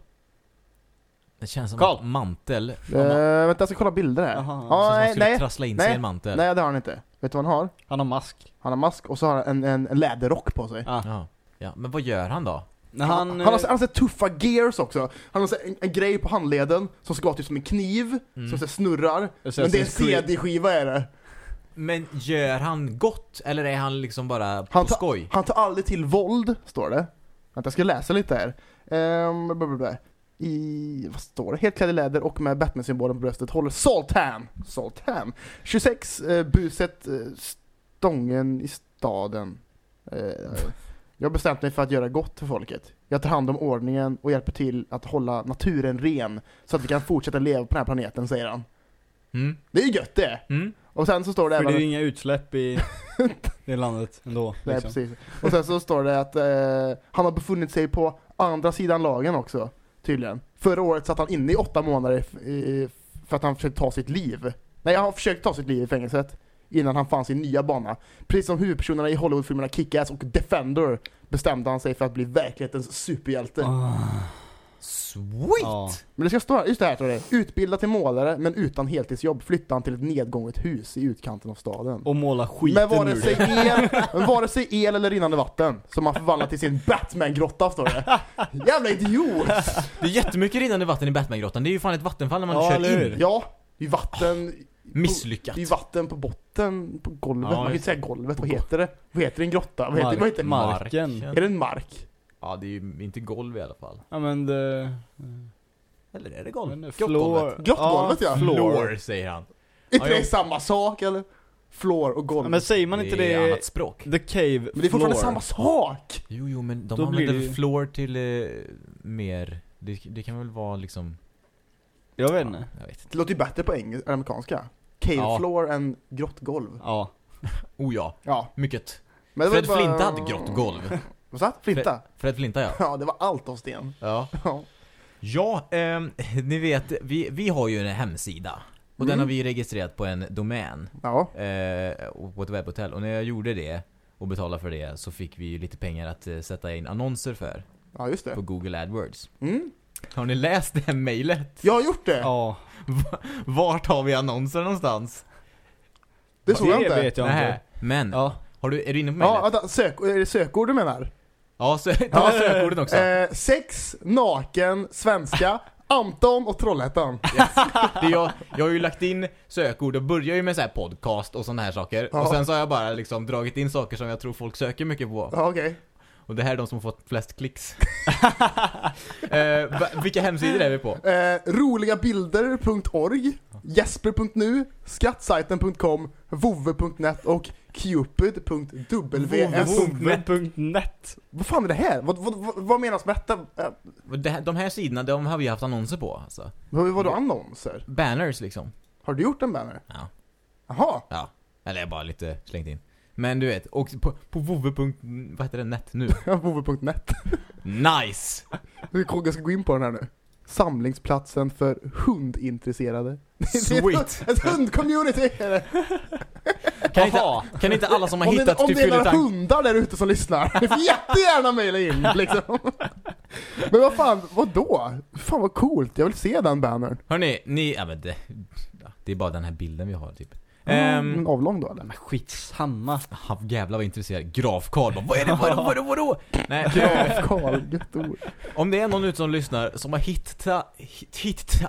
Det känns som Carl. en mantel. Eh, vänta, jag ska kolla bilder här. Jaha. Ja, Ja, nej, nej, skulle nej, trassla in sig i nej, en mantel. nej, det har han inte. Vet du vad han har? Han har mask. Han har mask och så har han en, en, en läderrock på sig. Ja. Ja. ja, men vad gör han då? Han, han, han, har, eh, han har så tuffa gears också. Han har så en, en grej på handleden som ska vara typ som en kniv, Mm. som så snurrar. Men det är en. CD-skiva är det. Men gör han gott? Eller är han liksom bara Han på tar- skoj? Han tar aldrig till våld, står det. Vänta, jag ska läsa lite här. Ehm, blah, blah, blah. I, vad står det? Helt klädd i läder och med Batman-symbolen på bröstet håller Saltham, Saltham, 26, eh, buset, eh, stången i staden. Eh, jag har bestämt mig för att göra gott för folket. Jag tar hand om ordningen och hjälper till att hålla naturen ren så att vi kan fortsätta leva på den här planeten, säger han. Mm. Det är ju gött det! Mm. Och sen så står det För det är även... ju inga utsläpp i det landet ändå. Nej, Liksom. precis. Och sen så står det att eh, han har befunnit sig på andra sidan lagen också, tydligen. Förra året satt han inne i åtta månader i, för att han försökte ta sitt liv. Nej, han försökte ta sitt liv i fängelset innan han fann sin nya bana. Precis som huvudpersonerna i Hollywoodfilmerna Kick-Ass och Defender bestämde han sig för att bli verklighetens superhjälte. Ah, Sweet! ja. Men det ska stå här, just det här står det. Utbildad till målare men utan heltidsjobb flyttade han till ett nedgånget hus i utkanten av staden. Och måla skiten Men ur vare sig, el, men vare sig el eller rinnande vatten som han förvandlat till sin Batman-grotta står det. Jävla idiot! Det är jättemycket rinnande vatten i Batman-grottan. Det är ju fan ett vattenfall när man Ja, kör in. Ja, det är vatten, Misslyckat. det är vatten på botten, på golvet. Ja, man kan ju inte säga golvet, vad heter det? Vad heter en grotta? Vad heter, vad heter, Mark- marken. Är det en mark? Ja, det är ju inte golv i alla fall. Ja men det... Eller är det golv? men Grottgolvet. Grottgolvet, ja. Floor. säger han. Är inte Ja, det samma sak eller? Floor och golv. Ja, men säger man inte det är annat språk. The cave Men det är fortfarande floor. samma sak! Jo, jo, men de Då blir använder det ju- floor till eh, mer... Det, det kan väl vara liksom... Jag vet inte. Jag vet inte. Det låter ju bättre på engelska, amerikanska. Cave Ja. floor än grottgolv. Ja. Oh ja, Ja. mycket. Men det var Fred bara- Flinta hade grått golv. Vad sa? Flinta? Fred Flinta ja. Ja, det var allt av sten. Ja. Ja. Ja, ehm, ni vet, vi, vi har ju en hemsida. Och den Mm. har vi registrerat på en domän. Ja. Eh, och på ett webbhotell. Och när jag gjorde det och betalade för det så fick vi ju lite pengar att eh, sätta in annonser för ja, just på det. Google AdWords. Mm. Har ni läst det här mejlet? Jag har gjort det! Ja. Vart har vi annonser någonstans? Det såg jag inte. vet jag inte. Men, Ja. har du, är du inne på Ja, mejlet? vänta, sök, är det sökord du menar? Ja, så, ta sökorden också. Eh, sex, naken, svenska, Anton och Trollhättan. Det jag, jag har ju lagt in sökord och börjar ju med så här podcast och såna här saker. Ja. Och sen så har jag bara liksom dragit in saker som jag tror folk söker mycket på. Ja, okej. Och det här är de som fått flest klicks. eh, vilka hemsidor är vi på? Eh, roligabilder.org, jesper.nu, skattsajten.com, vovve.net och Cupid.wf.net Vad fan är det här? Vad, vad, vad, vad menas med detta? Det här, de här sidorna, de har vi haft annonser på alltså. vad, vadå annonser? Banners liksom. Har du gjort en banner? Ja. Jaha. Ja. Eller jag bara lite slängt in. Men du vet, och på, på vovve. Vad heter det? Net nu. vovve.net. Nice! Jag ska gå in på den här nu. Samlingsplatsen för hundintresserade. Sweet! Ett hundcommunity är det. Kan inte, kan inte alla som har Om det, hittat om till det är några hundar där ute som lyssnar, ni får jättegärna mejla in liksom. Men vad fan, vad då? Fan vad coolt, jag vill se den bannern. Hörni, ni, ja men det, det är bara den här bilden vi har typ. Mm, Ehm, avlång då eller? Men skitsamma. jävlar vad intresserad. Grafkarl bara, vad är det, vadå, vadå, vadå? Nej, Graf Karl, gött ord. om det är någon ute som lyssnar som har hittat, hit, hittat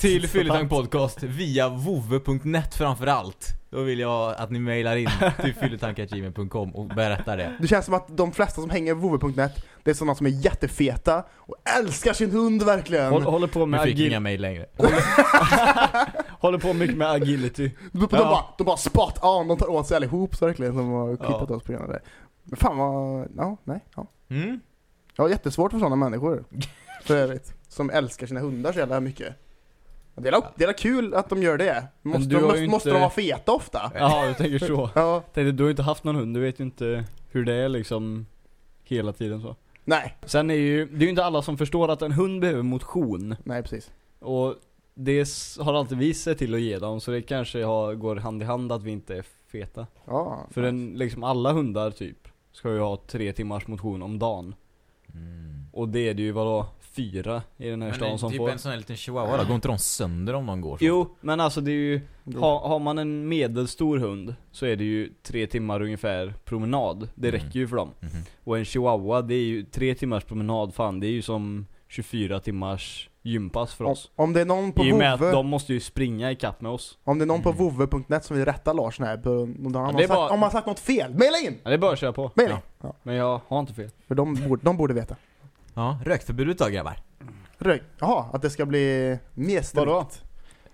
till Fylletank Podcast via vovve.net framförallt. Då vill jag att ni mejlar in till fylletank.gmail.com och berättar det. Det känns som att de flesta som hänger på vovve.net, det är sådana som är jättefeta och älskar sin hund verkligen. Håll, håller på med fick vi agil, inga mejl längre. håller på mycket med agility. De, de, Ja. bara, de bara spot on, de tar åt sig allihop så verkligen som har kvittat Ja. oss på grund av det. Men fan vad, ja, nej, ja. Mm? Jag har jättesvårt för sådana människor. För övrigt. Som älskar sina hundar så jävla mycket. Det är, det är kul att de gör det. Måste, de, har måste, inte- de vara feta ofta? Ja, du tänker så. Ja, Tänkte, du har ju inte haft någon hund, du vet ju inte hur det är liksom hela tiden så. nej, Sen är ju, det är ju inte alla som förstår att en hund behöver motion. nej precis. Och det har alltid vi sett till att ge dem, så det kanske har, går hand i hand att vi inte är feta. Ja, För en, liksom alla hundar typ, ska ju ha tre timmars motion om dagen. Mm. Och det är det ju vadå, fyra i den här Men stan som typ får. en sån här liten chihuahua då, går inte de sönder om de går så? Jo, men alltså det är ju, Jo. ha, har man en medelstor hund så är det ju tre timmar ungefär promenad. Det Mm. räcker ju för dem. Mhm. Och en chihuahua, det är ju tre timmars promenad, fan det är ju som 24 timmars gympass för om, oss. om det är någon på I och med att vovve, de måste ju springa i kapp med oss. om det är någon på Mm. vovve.net som vill rätta Lars här, på, om, han har sagt, bara- om han har sagt något fel, maila in! Ja, det är bara att köra på. Maila Ja. Ja. Men jag har inte fel. För de borde, de borde veta. Ja, rökförbudet då grabbar. Rök. Jaha, att det ska bli mer strikt. Vadå?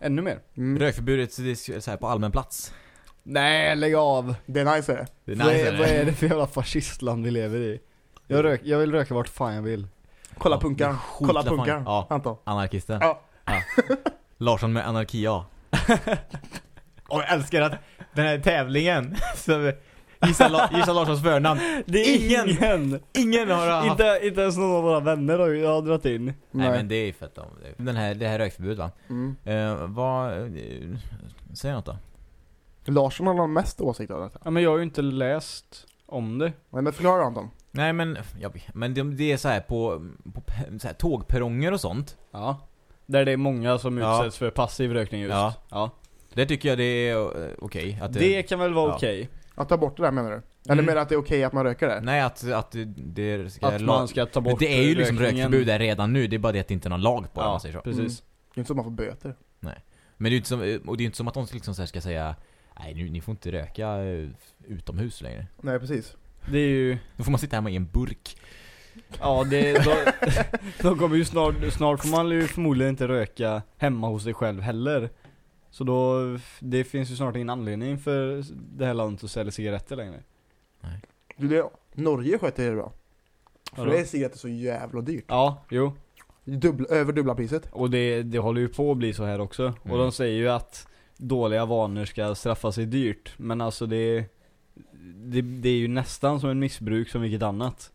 Ännu mer? Mm. Rökförbudet det är så här på allmän plats. Nej, lägg av! Det är nice är det. Det är vad, nice, är, eller? vad är det för jävla fascistland vi lever i? Jag, rök, jag vill röka vart fan jag vill. Kolla Ja, skitla Kolla fan. punkaren. Ja. Anton. Anarkisten. Ja. Larsson med anarki, ja. Och jag älskar att den här tävlingen, så gissa, La- gissa Larssons förnamn. Det är Ingen- ingen! Ingen har haft... Inte, inte ens någon av våra vänner har jag har dragit in. Nej men det är fett om Den här, det här rökförbudet va? Mm. Eh, vad... Eh, säg något då. Larsson har nog mest åsikt av detta. Ja men jag har ju inte läst om det. Nej men förklara Anton. Nej men, vet- men det, det är så här på, på så här, tågperronger och sånt. Ja. Där det är många som Ja. utsätts för passiv rökning just. Ja. ja. Det tycker jag det är eh, okej. att Det kan väl vara Ja. okej. Att ta bort det där menar du? Eller Mm. menar att det är okej att man röker där? Nej att, att det- det ska... Att man ska ta bort det är ju liksom rökningen. rökförbud där redan nu, det är bara det att det inte är någon lag på det om Ja, man säger så. precis. Det är inte så att man får böter. Men det är ju inte som, och det är inte som att de liksom så här ska säga Nej nu, ni får inte röka eh, utomhus längre. Nej precis. Det är ju, Då får man sitta hemma i en burk. ja det, då, då kommer ju snart, snart får man ju förmodligen inte röka hemma hos sig själv heller. Så då, det finns ju snart ingen anledning för det här landet att sälja cigaretter längre. Du, det, Norge sköter det bra. För det är cigaretter så jävla dyrt. Ja, jo. Dubbla, över dubbla priset. Och det, det håller ju på att bli så här också. Mm. Och de säger ju att dåliga vanor ska straffa sig dyrt. Men alltså det, det, det är ju nästan som en missbruk som vilket annat.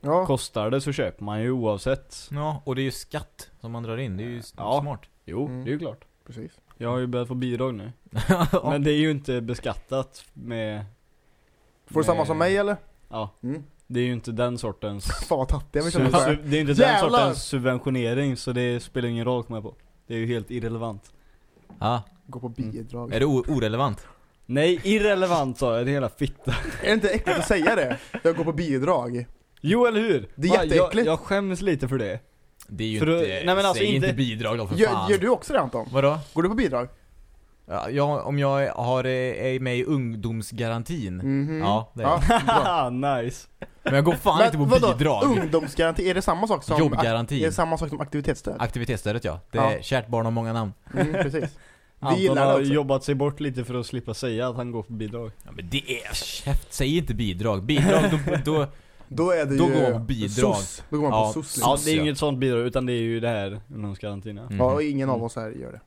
Ja. Kostar det så köper man ju oavsett. Ja, och det är ju skatt som man drar in, det är ju Ja. smart. Jo, Mm. det är ju klart. Precis. Jag har ju börjat få bidrag nu. Men det är ju inte beskattat med... Får du samma som mig eller? Ja, Mm. det är ju inte den sortens... Fan vad tattig jag Su, det är inte Jävlar! den sortens subventionering så det spelar ingen roll kommer jag på. Det är ju helt irrelevant. ja. Gå på bidrag. Är det o- orelevant? Nej, irrelevant sa jag, det är hela fitta. Är det inte äckligt att säga det? Jag går på bidrag. Jo eller hur? Det är Va, jätteäckligt. Jag, jag skäms lite för det. Det är ju För då- inte, nej, men alltså inte, inte- bidrag då för Gör, fan. gör du också det Anton? Vadå? Går du på bidrag? Ja, jag, om jag har, eh, är med i ungdomsgarantin. Mhm. Ja, det är ja, nice. Men jag går fan inte på vadå? bidrag. Ungdomsgaranti, är det samma sak som... Jobbgaranti. Är det samma sak som aktivitetsstöd? Aktivitetsstödet ja. Det är Ja. kärt barn har många namn. Mm, precis. Vi Anton har jobbat sig bort lite för att slippa säga att han går på bidrag. Ja, men det är, käft, säg inte bidrag. Bidrag, då, då Då är det Då ju... går man på bidrag. SOS. Då går man Ja, på SOS. Ja, Liksom. det är inget sånt bidrag utan det är ju det här ungdomsgarantin ja. Mhm. Ja, och ingen av oss här gör det.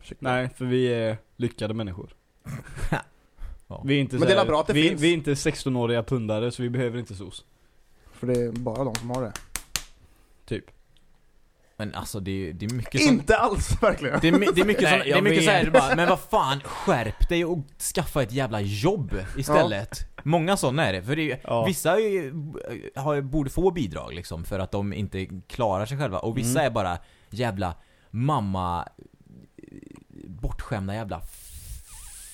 Ursäkta. Nej, för vi är lyckade människor. Ja. Vi är inte Men så det är här- bra att det vi, finns. vi är inte 16-åriga pundare så vi behöver inte SOS. För det är bara de som har det. Typ. Men alltså det är, det är mycket sånt Inte alls, verkligen. det är, det är mycket, Nej, sån, det är mycket vet. såhär bara, men vad fan, skärp dig och skaffa ett jävla jobb istället. Många sådana är det, för det är, Ja. vissa är, ju- har, borde få bidrag liksom för att de inte klarar sig själva och vissa Mm. är bara jävla mamma bortskämda jävla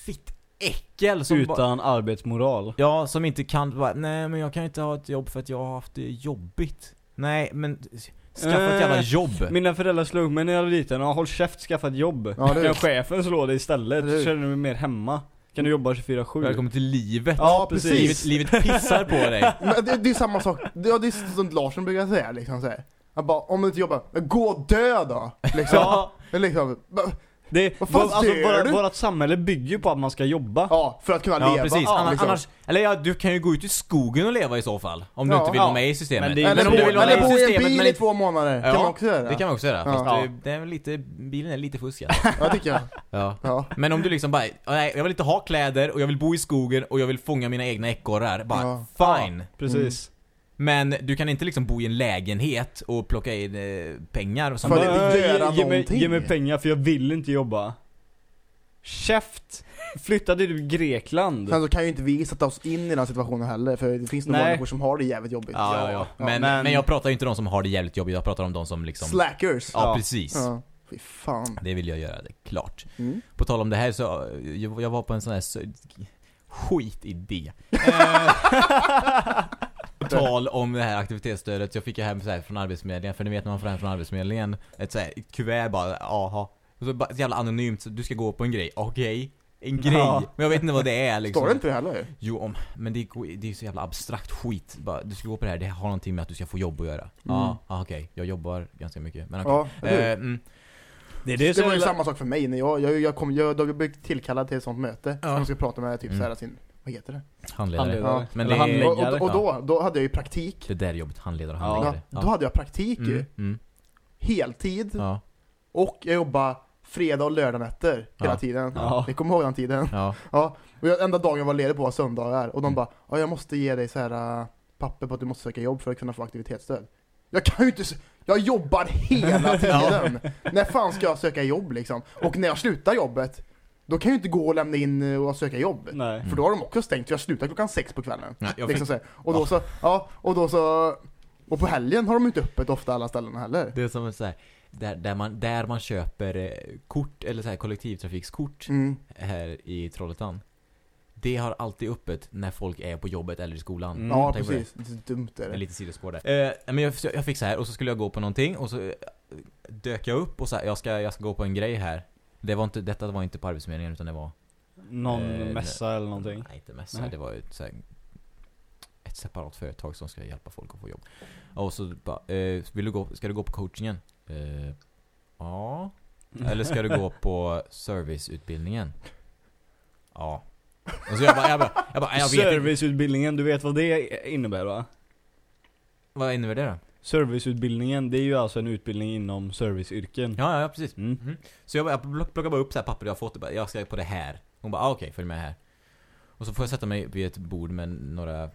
fitt äckel som bara, Utan arbetsmoral. Ja, som inte kan bara, nej men jag kan inte ha ett jobb för att jag har haft det jobbigt. Nej, men skaffa ett jävla Eh, jobb. Mina föräldrar slog mig när jag var liten, ja, håll käft, skaffa ett jobb. Ja, det är- kan chefen slå dig istället? Eller hur? Känner du mig mer hemma? Kan du jobba 24-7? Välkommen till livet. Ja, precis. Livet, livet pissar på dig. Men det, det är samma sak, det, ja, det är som Larsson brukar säga liksom så här. Han bara, om du inte jobbar, men gå och dö då! Liksom. Ja, liksom, ba- det, Vad fan alltså, gör våra, du? vårt samhälle bygger på att man ska jobba. ja, för att kunna Ja, leva. precis. Ja, annars, liksom. annars, eller ja, du kan ju gå ut i skogen och leva i så fall. Om du Ja, inte vill ja. vara med i systemet. Men det Eller, om du vill vara eller med bo i i en systemet bil men i två månader, Ja, kan man också göra. Det kan man också göra, Ja. fast Ja. det, det är lite, bilen är lite fuskad. Ja, tycker jag. Ja. Ja. Men om du liksom bara, nej jag vill inte ha kläder och jag vill bo i skogen och jag vill fånga mina egna ekorrar. Bara, fine. Precis. Men du kan inte liksom bo i en lägenhet och plocka in eh, pengar som För det- inte Äh, göra ge, ge, mig, ge mig pengar för jag vill inte jobba. Käft! Flyttade du Grekland? Sen så kan ju inte vi sätta oss in i den här situationen heller, för det finns nog människor som har det jävligt jobbigt. Ja, ja, ja. Ja, Men, men- men jag pratar ju inte om de som har det jävligt jobbigt, jag pratar om de som liksom... Slackers. Ja, Ja. precis. Ja. Fy fan. Det vill jag göra, det är klart. Mm. På tal om det här så, jag, jag var på en sån här skitidé. På tal om det här aktivitetsstödet, jag fick ju hem så här från Arbetsförmedlingen, för ni vet när man får hem från Arbetsförmedlingen, ett så här kuvert bara, aha. Och så bara jävla anonymt, så du ska gå på en grej, okej. en grej. Ja. Men jag vet inte vad det är liksom. Står det inte det heller? Jo, om, men det är, det är så jävla abstrakt skit. Bara, du ska gå på det här, det har någonting med att du ska få jobb att göra. Ja, ah, okej. Jag jobbar ganska mycket. Men okej. Ja? Eh, mm, Det är Det, det som var ju samma sak för mig när jag, jag, jag kom, jag, då blev tillkallad till ett sånt möte. Ja. De ska prata med typ Mm. såhär sin, vad heter det? handledare. Handledare. Ja. Men det Och, handläggare. och, och då, då hade jag ju praktik. Det där jobbet, handledare och Ja. Ja, handläggare. då hade jag praktik ju. mm, mm, Heltid. ja, Och jag jobbade fredag och lördagnätter hela Ja. tiden. Ja. Ni kommer ihåg den tiden? ja. Ja. Och jag, enda dagen jag var ledig på var söndagar. Och de Mm. bara, ja jag måste ge dig så här äh, papper på att du måste söka jobb för att kunna få aktivitetsstöd. Jag kan ju inte, jag jobbar hela tiden! När fan ska jag söka jobb liksom? Och när jag slutar jobbet, då kan jag ju inte gå och lämna in eh, och söka jobb. Nej. För då har de också stängt, jag slutar klockan sex på kvällen. Nej, jag Liksom så här. Och då så, ja, och då så, och på helgen har de inte öppet ofta alla ställen heller. Det är som så här, där, där, man, där man köper eh, kort, eller så här kollektivtrafikskort Mm. här i Trollhättan. Det har alltid öppet när folk är på jobbet eller i skolan. Mm. Ja tänk på det. precis, det är dumt är Det är det. lite sidospår där. Eh, men jag, jag fick så här och så skulle jag gå på någonting och så eh, dök jag upp och så här, jag ska, jag ska gå på en grej här. Det var inte, detta var inte på Arbetsförmedlingen utan det var... Någon Eh, mässa eller någonting. Nej, inte mässa. Nej. Det var ett, så här, ett separat företag som ska hjälpa folk att få jobb. Och så bara, eh, vill du gå, ska du gå på coachingen? Eh, ja. Eller ska du gå på serviceutbildningen? Ja. Och så jag bara, jag bara, jag, bara, jag vet. Serviceutbildningen, du vet vad det innebär va? Vad innebär det då? Serviceutbildningen, det är ju alltså en utbildning inom serviceyrken. Ja, ja, precis. Mm. Mhm. Så jag, jag plock- plockar bara upp så här papper jag fått jag ska på det här. Hon bara, ah, okej, följ med här. Och så får jag sätta mig vid ett bord med några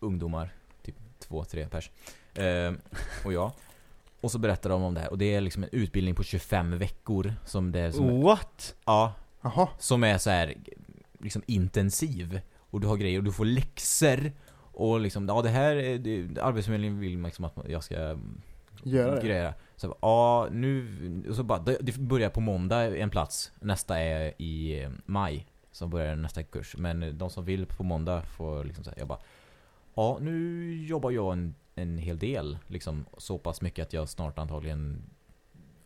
ungdomar, typ två, tre pers. Ehm, och jag. Och så berättar de om det här. Och det är liksom en utbildning på 25 veckor som det är som, What? ja, Jaha. som är så här liksom intensiv. Och du har grejer och du får läxor. Och liksom, ja det här, är- det, Arbetsförmedlingen vill liksom att jag ska Gör det. grejer. Så ja nu, och så bara, det, börjar på måndag en plats, nästa är i eh, maj. Så börjar nästa kurs. Men de som vill på måndag får liksom säga, jag bara, ja nu jobbar jag en, en hel del. Liksom så pass mycket att jag snart antagligen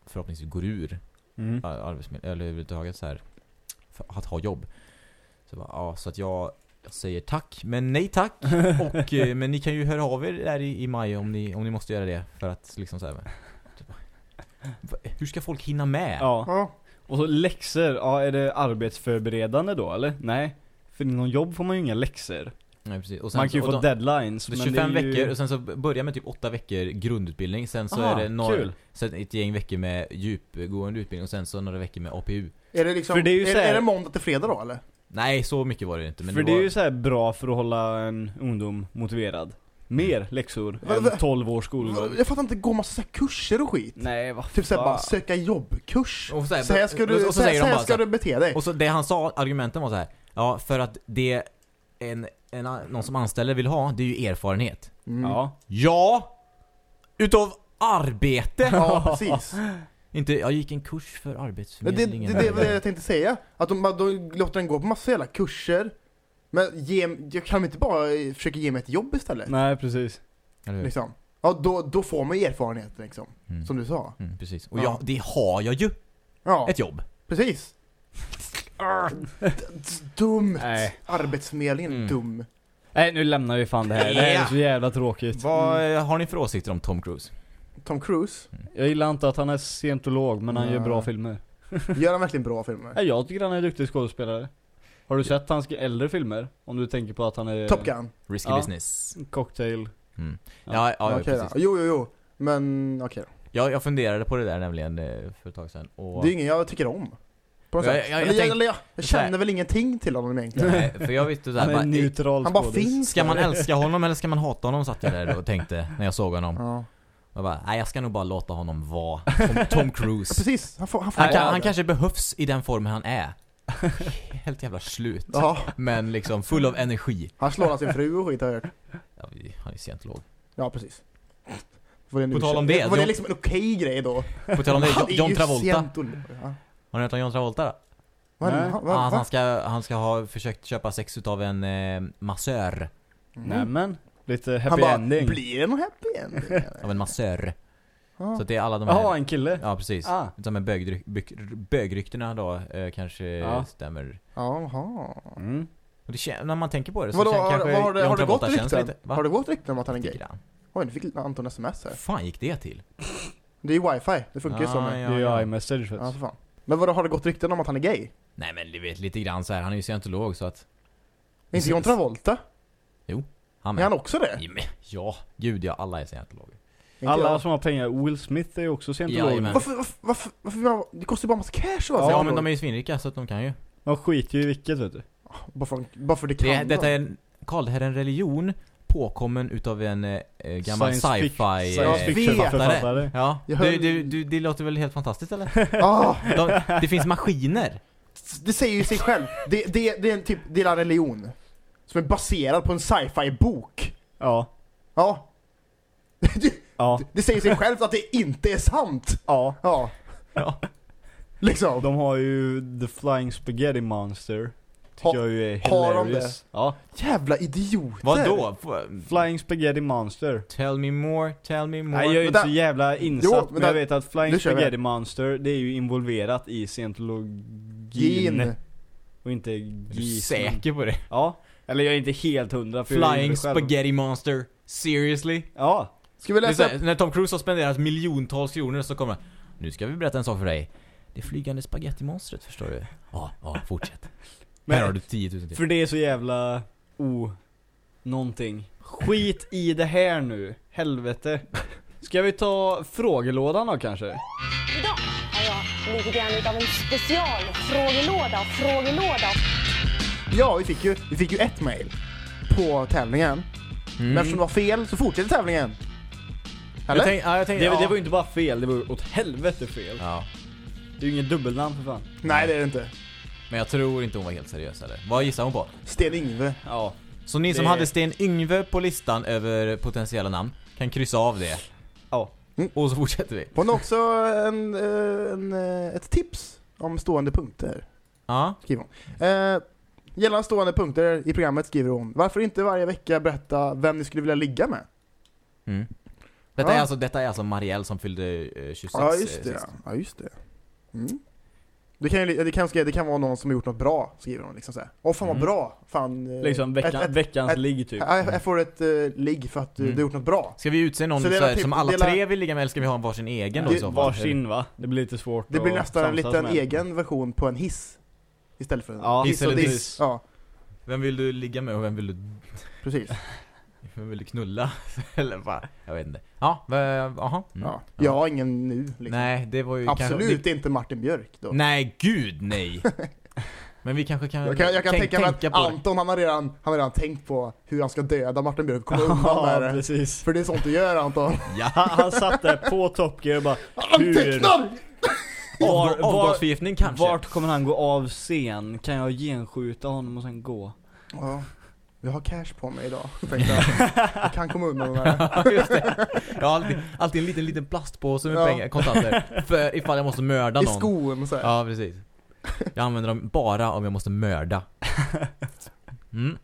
förhoppningsvis går ur Mm. ar- arbetsmiljö, eller överhuvudtaget så här för att ha jobb. Så bara, ja så att jag, jag säger tack, men nej tack. Och, eh, men ni kan ju höra av er där i, i maj om ni, om ni måste göra det för att liksom så här, Hur ska folk hinna med? Ja. Och så läxor, ja är det arbetsförberedande då eller? Nej. För inom jobb får man ju inga läxor. Nej, precis. Och sen, Man kan ju och få de- deadlines. det är men 25 är ju... veckor och sen så börjar med typ 8 veckor grundutbildning. Sen så Aha, är det några, kul. sen ett gäng veckor med djupgående utbildning och sen så några veckor med APU. Är det liksom, För det är ju är, så här- är det måndag till fredag då eller? Nej, så mycket var det inte. Men För det det är var, ju så här bra för att hålla en ungdom motiverad. Mer läxor Va- än va- 12 års skolgång. Jag fattar inte, gå massa så här kurser och skit. Nej vad Typ såhär bara söka jobbkurs. Och så här- Så här ska och du, så så här, så här bara ska du bete dig. Och så det han sa, argumenten var så här. Ja, för att det en, en, någon som anställer vill ha, det är ju erfarenhet. Mm. Ja. Ja! Utav arbete! Ja, precis. Inte, jag gick en kurs för Men det, det, arbetsförmedlingen. det var det jag tänkte säga. Att de, de låter den gå på massa jävla kurser. Men ge, jag kan inte bara försöka ge mig ett jobb istället? Nej precis. Eller hur? Liksom. Ja, då, då får man erfarenhet liksom. Mm. Som du sa. Mm, precis. Och Ja. ja, det har jag ju! Ja, Ett jobb. precis. Ah, Dumt. Nej. Arbetsförmedlingen Mm. dum. Nej nu lämnar vi fan det här. Det här är så jävla tråkigt. Vad har ni för åsikter om Tom Cruise? Tom Cruise, Jag gillar inte att han är scientolog men han Nej. gör bra filmer. gör han verkligen bra filmer? Nej, jag tycker han är en duktig skådespelare. Har du sett hans äldre filmer? Om du tänker på att han är Top Gun? Risky Ja. business. Cocktail. Mm. Ja. Ja, ja, ja, okej då. precis. Jo, jo, jo. Men okej då. Jag, jag funderade på det där nämligen eh, för ett tag sedan. Och... Det är ingen jag tycker om. På något Ja, sätt. jag- jag eller, jag, tänk- eller jag, jag känner väl ingenting till honom egentligen. Nej, för jag visste Han såhär, är bara, Han bara finns ska man älska honom eller ska man hata honom satt jag där och tänkte när jag såg honom. Ja. Jag bara, nej jag ska nog bara låta honom vara Tom, Tom Ja, Cruise. precis, han får, han får Han, kan, han kanske behövs i den formen han är. Helt jävla slut. Ja, Men liksom full av energi. han slår av sin fru och skit har jag hört. Ja, vi- han är scientolog. Ja, precis. Var det På tal om det, Var det liksom en okej grej då? På tal om det, John Travolta. Har ni hört om John Travolta då? Han, ska, han ska ha försökt köpa sex utav en eh, massör. Mm. Nämen. Lite Han happy bara, ending. blir det någon happy ending? Av en massör. Ja. Så det är alla de här... Jaha, en kille? Ja, precis. Ah. De här bögryk, bögryktena då eh, kanske Ja. stämmer. Jaha. Mm. Och det när man tänker på det så Vadå, har, kanske har, har, det, har det gått rykten? lite... Va? Har det gått rykten om att han är Lite gay? grann. Oj, nu fick Anton sms här. Fan gick det till? Det är ju wifi, det funkar ju så med. Ja, Det är ju iMessage Ja, för fan. Men vadå, har det gått rykten om att han är gay? Nej men du vet lite grann så här. han är ju scientolog så att... Inte John Travolta? Han Är han också det? Ja, Ja, gud ja, alla är scientologer. Alla jag. som har pengar, Will Smith är ju också scientolog. Jajamän. Varför, varför, varför, varför, det kostar ju bara massa cash va? Ja, men de är ju svinrika så att de kan ju. De skiter ju i vilket vet du. Bara för, bara för det kan Det, detta de. är en, Karl, det här är en religion påkommen utav en eh, gammal Science fic- sci-fi eh, författare. författare. Ja, höll- det, det, det låter väl helt fantastiskt eller? Ah, De, det finns maskiner. det säger ju sig själv. Det, det, det är en typ, det är en religion. Som är baserad på en sci-fi bok. Ja. Ja. Det, Ja. det säger sig självt att det inte är sant. Ja. Ja, Ja. liksom. De har ju The Flying Spaghetti Monster. Tycker Ha- jag ju är har de hilarious. Ja. Jävla idioter. Vadå? Flying Spaghetti Monster. Tell me more, tell me more. Nej, jag är ju inte så jävla insatt, Jo, men men jag vet att Flying. Spaghetti Monster, det är ju involverat i scientologin. Gin. Och inte Är du gis. säker på det? Ja. Eller jag är inte helt hundra för Flying spaghetti monster. Seriously? Ja. Ska vi läsa här, när Tom Cruise har spenderat miljontals kronor så kommer Nu ska vi berätta en sak för dig. Det flygande spagettimonstret förstår du. Ja, ja, fortsätt. Men- Här har du 10 000 till. För det är så jävla o... Någonting. Skit i det här nu. Helvete. Ska vi ta frågelådan då kanske? Idag har jag lite grann utav en specialfrågelåda, frågelåda. Ja, vi fick ju, vi fick ju ett mail på tävlingen. Men Mm. eftersom det var fel så fortsätter tävlingen. Eller? Jag tänk, ja, jag tänkte, Det, ja. det var ju inte bara fel, det var åt helvete fel. Ja. Det är ju inget dubbelnamn för fan. Nej det är det inte. Men jag tror inte hon var helt seriös eller? Vad gissar hon på? Sten Yngve. Ja. Så ni som Det- hade Sten Yngve på listan över potentiella namn kan kryssa av det. Ja. Och så fortsätter vi. Hon har också en, eh, en, eh, ett tips om stående punkter. Ja. Skriver hon. Eh, gällande stående punkter i programmet skriver hon Varför inte varje vecka berätta vem ni skulle vilja ligga med? Mm. Detta, Ja. är alltså, detta är alltså Marielle som fyllde eh, 26 Ja just eh, det, sist. ja just det. Mm. Det kan, ju, det, kan, det kan vara någon som har gjort något bra, skriver hon liksom såhär. Åh fan vad Mm. bra! Fan, eh, Liksom veckan, ett- ett- veckans ett- ligg typ. jag, jag får ett uh, ligg för att eh, Mm. du har gjort något bra. Ska vi utse någon Så här, typ- som alla är- tre vill ligga med eller ska vi ha varsin egen då Det- fall? Varsin va? Det blir lite svårt Det blir nästan en liten med. egen version på en hiss. Istället för en Ja, hiss och diss. Ja, Vem vill du ligga med och vem vill du, precis. vem vill du knulla? eller vad? Jag vet inte. Ja, jaha. Mm. Ja. Jag har ingen nu liksom. Nej, det var ju Absolut kanske... inte Martin Björk då. Nej, gud nej! Men vi kanske kan, Jag kan, jag kan tänk- tänka mig att. Anton han har, redan, han har redan tänkt på hur han ska döda Martin Björk och komma undan med det. precis. För det är sånt du gör Anton. Ja! Han satt där på Top Gear och bara Antecknar! Var- var- Avgasförgiftning kanske? Vart kommer han gå av scen? Kan jag genskjuta honom och sen gå? Ja, jag har cash på mig idag, tänkte jag. Jag kan komma undan med det. Ja, just det. Jag har alltid, alltid en liten, liten plastpåse med Ja. pengar, kontanter. För ifall jag måste mörda I någon. skon så här. Ja, precis. Jag använder dem bara om jag måste mörda. Mm.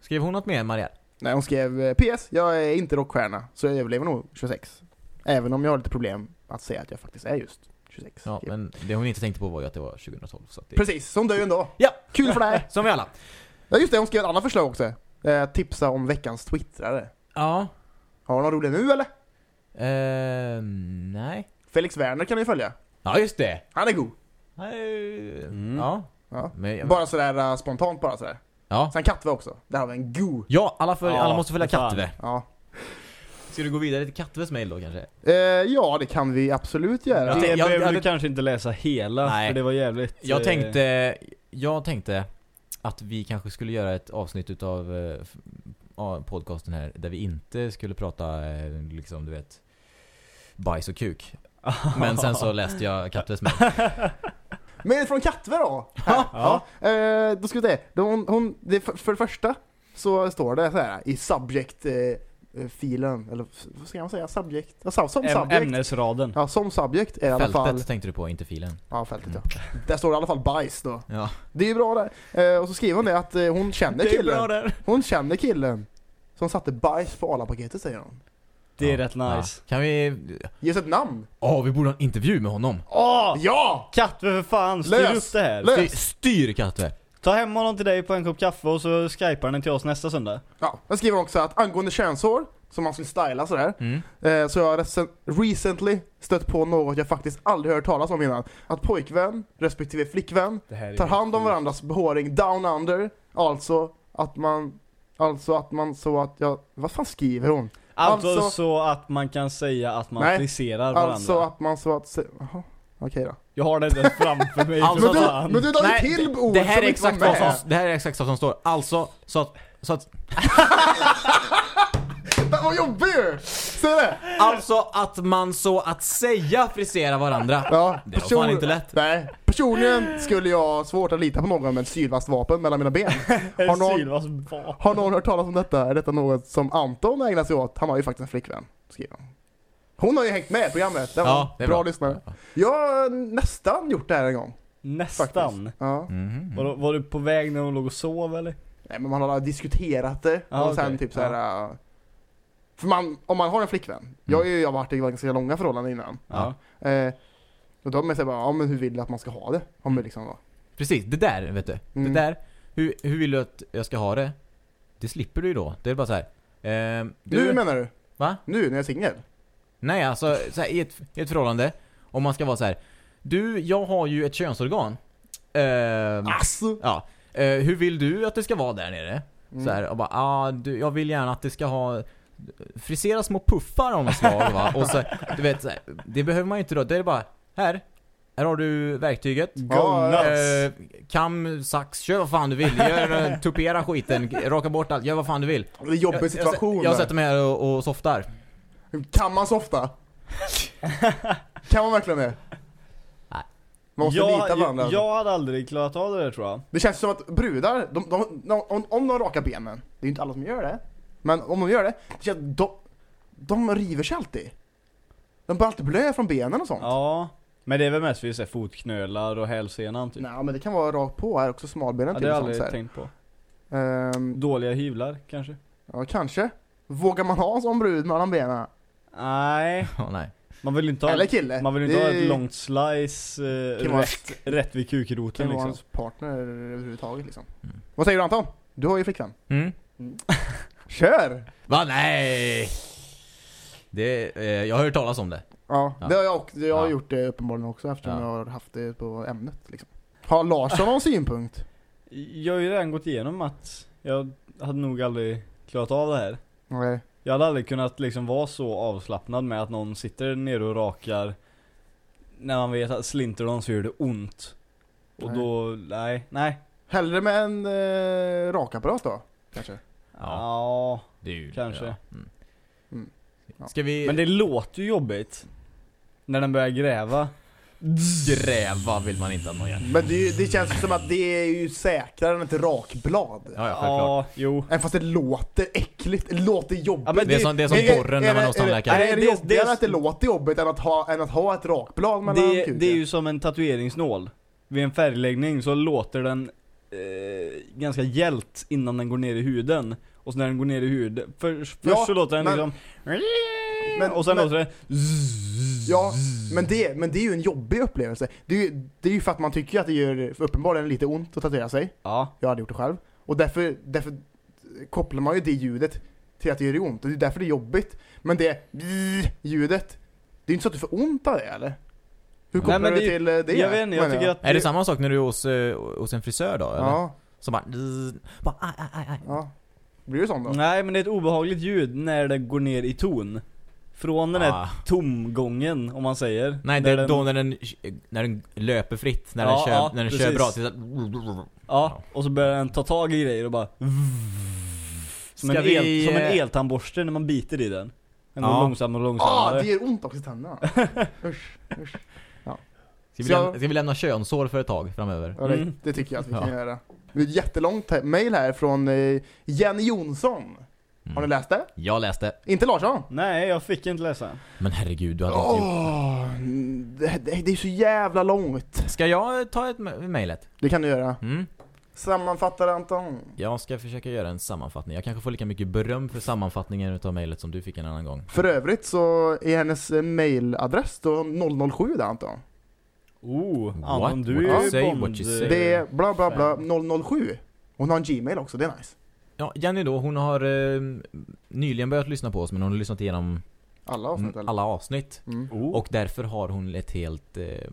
Skrev hon något mer, Marielle? Nej, hon skrev eh, PS, jag är inte rockstjärna, så jag överlever nog 26. Även om jag har lite problem att säga att jag faktiskt är just 26. Ja, men det hon inte tänkte på var ju att det var 2012. Så att det... Precis, som du ändå. Ja. Kul för dig! Som vi alla. Ja just det, hon skrev ett annat förslag också. Eh, tipsa om veckans twittrare. Ja. Har du någon rolig nu eller? Eh, nej. Felix Werner kan ni följa. Ja, just det. Han är god. Mm. Ja. Ja. Men, Bara sådär uh, spontant bara sådär. ja. Sen Katve också. Där har vi en god. Ja, alla, följ, Ja, alla måste följa för. Katve. Ja. Ska du gå vidare till Katves mail då kanske? Eh, ja, det kan vi absolut göra. Jag- behöver jag- du kanske inte läsa hela, Nej. för det var jävligt... Jag eh, tänkte, jag tänkte att vi kanske skulle göra ett avsnitt utav eh, podcasten här där vi inte skulle prata eh, liksom du vet bajs och kuk. Men sen så läste jag Katves mail. Men från Katve då? Ja. ja. Eh, då ska vi se. Hon, hon, det, för, för det första så står det så här i subject eh, filen, eller vad ska man säga? Subject? Ja, som, subject. ämnesraden. Ja, som subject är i alla fall... Fältet tänkte du på, inte filen. Ja, fältet ja. Där står det i alla fall bajs då. Ja. Det är ju bra där. Eh, och så skriver hon det att eh, hon känner killen. där. Hon känner killen som satte bajs på Arla-paketet säger hon. Det är Ja. rätt nice. Ja. Kan vi... Ge oss ett namn. Åh, vi borde ha en intervju med honom. Åh! Ja! Katve för fan, styr Lös! upp det här. Lös! Styr, styr Katve. Ta hem honom till dig på en kopp kaffe och så skypar ni till oss nästa söndag. Ja, jag skriver också att angående könshår, som man skulle styla sådär, Mm. eh, så jag har recent- recently stött på något jag faktiskt aldrig hört talas om innan. Att pojkvän, respektive flickvän, tar hand om varandras behåring down under, alltså att man, alltså att man så att jag, vad fan skriver hon? Alltså, Alltså- så att man kan säga att man Nej, friserar varandra. Alltså att man så att, jaha, okej då. Jag har det där framför mig Alltså, för Men du, men du tar ju Nej, till ord Det här är var exakt vad som, det här är exakt vad som står. Alltså, så att, så att, Vad jobbig du! Säg det! alltså att man så att säga friserar varandra. Ja, Det var fan inte lätt. Nej, personligen skulle jag ha svårt att lita på någon med ett sylvast vapen mellan mina ben. Har någon, har någon hört talas om detta? Är detta något som Anton ägnar sig åt? Han har ju faktiskt en flickvän, skriver han. Hon har ju hängt med i programmet, det var Ja, det är bra, bra. lyssnare. Jag har nästan gjort det här en gång. Nästan. Faktiskt. Ja. Mhm. Var, du- var du på väg när hon låg och sov eller? Nej men man har diskuterat det Ja, och sen okej. typ så här. äh, För man, om man har en flickvän, jag har ju jag har varit i ganska långa förhållanden innan. Ja. Eh, och då har man säger bara, ja men hur vill du att man ska ha det? Om det liksom då. Precis, det där vet du. Mm. Det där, hur, hur vill du att jag ska ha det? Det slipper du ju då. Det är bara så här. ehm, du, Nu menar du? Va? Nu när jag är singel? Nej, alltså så här, i, ett, i ett förhållande, om man ska vara så här. Du, jag har ju ett könsorgan. Ehm, Alltså! ja. Eh, hur vill du att det ska vara där nere? Mm. Så här, och bara, ah, du, jag vill gärna att det ska ha frisera små puffar av något slag va? Och så, du vet, så här, det behöver man ju inte då. Det är bara, här. Här har du verktyget. Go nuts! Eh, kam, sax, kör vad fan du vill. Gör, tupera skiten, raka bort allt, gör vad fan du vill. Det är en jobbig situation Jag, jag där. sätter mig här och, och softar. Kan man softa? kan man verkligen det? Nej. Man måste jag, lita på varandra. jag, jag hade aldrig klarat av det där tror jag. Det känns som att brudar, de, de, de, om, om de rakar benen, det är ju inte alla som gör det, men om de gör det, det känns, de, de river sig alltid. De blir alltid blöja från benen och sånt. Ja. Men det är väl mest för så här fotknölar och hälsenan typ. Nej men det kan vara rakt på här också, smalbenen Ja, till det har jag och sånt. aldrig tänkt på. Ehm, Dåliga hyvlar kanske? ja kanske. Vågar man ha en sån brud mellan benen? Nej. Oh, nej. Man vill ju inte ha, Eller kille? man vill inte ha Det ett långt slice eh, rätt, rätt vid kukroten kan vara liksom. ens partner överhuvudtaget liksom. Mm. Vad säger du Anton? Du har ju flickvän. Mm. Kör! Va? Nej! Det, eh, jag har hört talas om det. Ja, Ja. det har jag också. Jag har Ja. gjort det uppenbarligen också eftersom Ja. jag har haft det på ämnet liksom. Har Larsson någon synpunkt? Jag har ju redan gått igenom att jag hade nog aldrig klarat av det här. Nej. Jag hade aldrig kunnat liksom vara så avslappnad med att någon sitter nere och rakar när man vet att slinter någon så gör det ont. Och Nej. då, nej, nej. Hellre med en eh, rakapparat då? Kanske? Ja, Ja. det är ju... kanske. Ja. Mm. Mm. Ja. Ska vi... Men det låter ju jobbigt. När den börjar gräva. Gräva vill man inte att någon gör. Men det, är ju- det känns som att det är ju säkrare än ett rakblad. Ja, ja, självklart. Ja, jo. Även fast det låter äckligt, det låter jobbigt. Ja, men Det är det- som, det är som porren när man är hos tandläkaren. Är det, är det Det- jobbigare det- att det låter jobbigt än att ha, än att ha ett rakblad mellan Det, kuken? det är ju som en tatueringsnål. Vid en färgläggning så låter den eh, ganska gällt innan den går ner i huden. Och så när den går ner i huden, för, först Ja, så låter den men- liksom men- Och sen men- låter det Ja, men det, men det är ju en jobbig upplevelse. Det är ju, det är ju för att man tycker att det gör uppenbarligen lite ont att tatuera sig. Ja, Jag hade gjort det själv. Och därför, därför kopplar man ju det ljudet till att det gör ont. Och det är därför det är jobbigt. Men det ljudet, det är inte så att du får ont av det eller? Hur kopplar men du det- till eh, det? jag vet inte, jag tycker att Är det samma sak när du är hos, eh, hos en frisör då? Eller? Ja, Så bara... bara aj, aj, aj. ja. Blir det sån då? Nej men det är ett obehagligt ljud när det går ner i ton. Från den här Ah. tomgången, om man säger. Nej, det Där är den, då när den, när den löper fritt, när Ja, den kör, ja, när den kör precis. bra. Så- Ja, och så börjar den ta tag i grejer och bara Som, Ska en, vi, el, som en eh, eltandborste när man biter i den. Den går Ja. långsammare och Ah, långsammare. det gör ont också i tänderna. usch, usch. Ska vi, lämna, ska vi lämna könshår för ett tag framöver? Ja, det, Mm. det tycker jag att vi Ja. kan göra. Det är ett jättelångt mail här från eh, Jenny Jonsson. Har ni läst det? Jag läste. Inte Larsson? Nej, jag fick inte läsa. Men herregud, du hade inte gjort... Det, det, det är så jävla långt. Ska jag ta ett mejlet? Det kan du göra. Mm. Sammanfattar Anton. Jag ska försöka göra en sammanfattning. Jag kanske får lika mycket beröm för sammanfattningen utav mejlet som du fick en annan gång. För övrigt så är hennes mailadress då 007 där Anton. Oh, What? Anton du What är you ju say, Bond. what you say. Det är bla bla bla 007. Hon har en Gmail också, det är nice. Ja, Jenny då, hon har eh, nyligen börjat lyssna på oss men hon har lyssnat igenom Alla avsnitt alla avsnitt. Mm. Oh. Och därför har hon ett helt... Eh,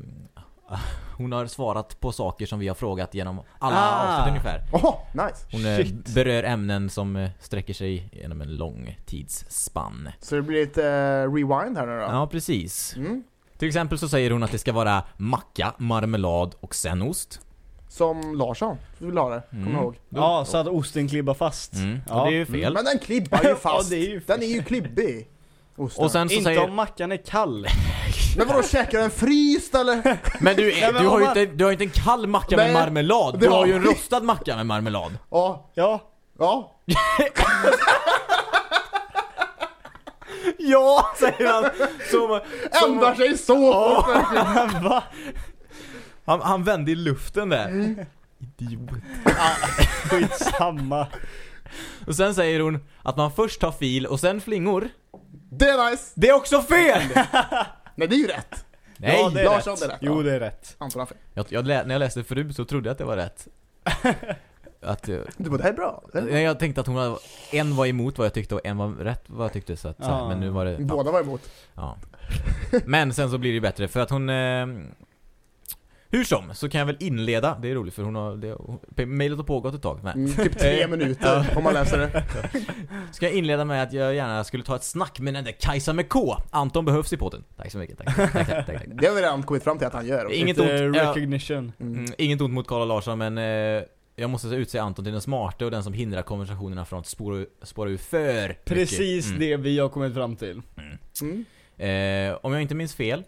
hon har svarat på saker som vi har frågat genom alla Ah. avsnitt ungefär. Åh, nice! Hon eh, Shit. berör ämnen som eh, sträcker sig genom en lång tidsspann. Så det blir lite eh, rewind här nu då? Ja, precis. Mm. Till exempel så säger hon att det ska vara macka, marmelad och sen ost. Som Larsson vill ha det, kommer Mm. jag ihåg. Ja, så att osten klibbar fast. Mm. Ja. Och det är ju fel. Men den klibbar ju fast! Ja, det är ju Den är ju klibbig. Osten. Och sen så Inte säger... om mackan är kall. Men vadå, käkar den fryst eller? Men du, men du, har ju inte, du har ju inte en kall macka Nej, med marmelad. Du har ju en rostad macka med marmelad. Ja, Ja. ja. Ja, säger han. Som, Ändrar sig så! Va? han, han vände i luften där. Mm. Idiot. Skitsamma. Och sen säger hon att man först tar fil och sen flingor. Det är nice! Det är också fel! Nej, det är ju rätt. Nej! ja, det är Larsson, rätt. det är rätt, Jo, det är rätt. Anton har fel. Jag, jag, när jag läste förut så trodde jag att det var rätt. Att, eh, Du bara, det här är bra. Det här är bra. jag tänkte att hon hade, en var emot vad jag tyckte och en var rätt vad jag tyckte så att, så här, Ah. men nu var det, ja, Båda var emot. ja. Men sen så blir det ju bättre för att hon eh, Hur som, så kan jag väl inleda, det är roligt för hon har, det, hon- mejlet har pågått ett tag nej. Mm, typ tre Eh, minuter om man läser det. Ska jag inleda med att jag gärna skulle ta ett snack med den där Kajsa med K Anton behövs i podden Tack så mycket, tack, tack, tack, tack, tack. Det har vi redan kommit fram till att han gör. också. Inget ont, ja. recognition. Mm. Mm, inget ont mot Karl Larsson men eh, jag måste utse Anton till den smarte och den som hindrar konversationerna från att spåra, spåra ur för. Precis Mm. det vi har kommit fram till. Mm. Eh, om jag inte minns fel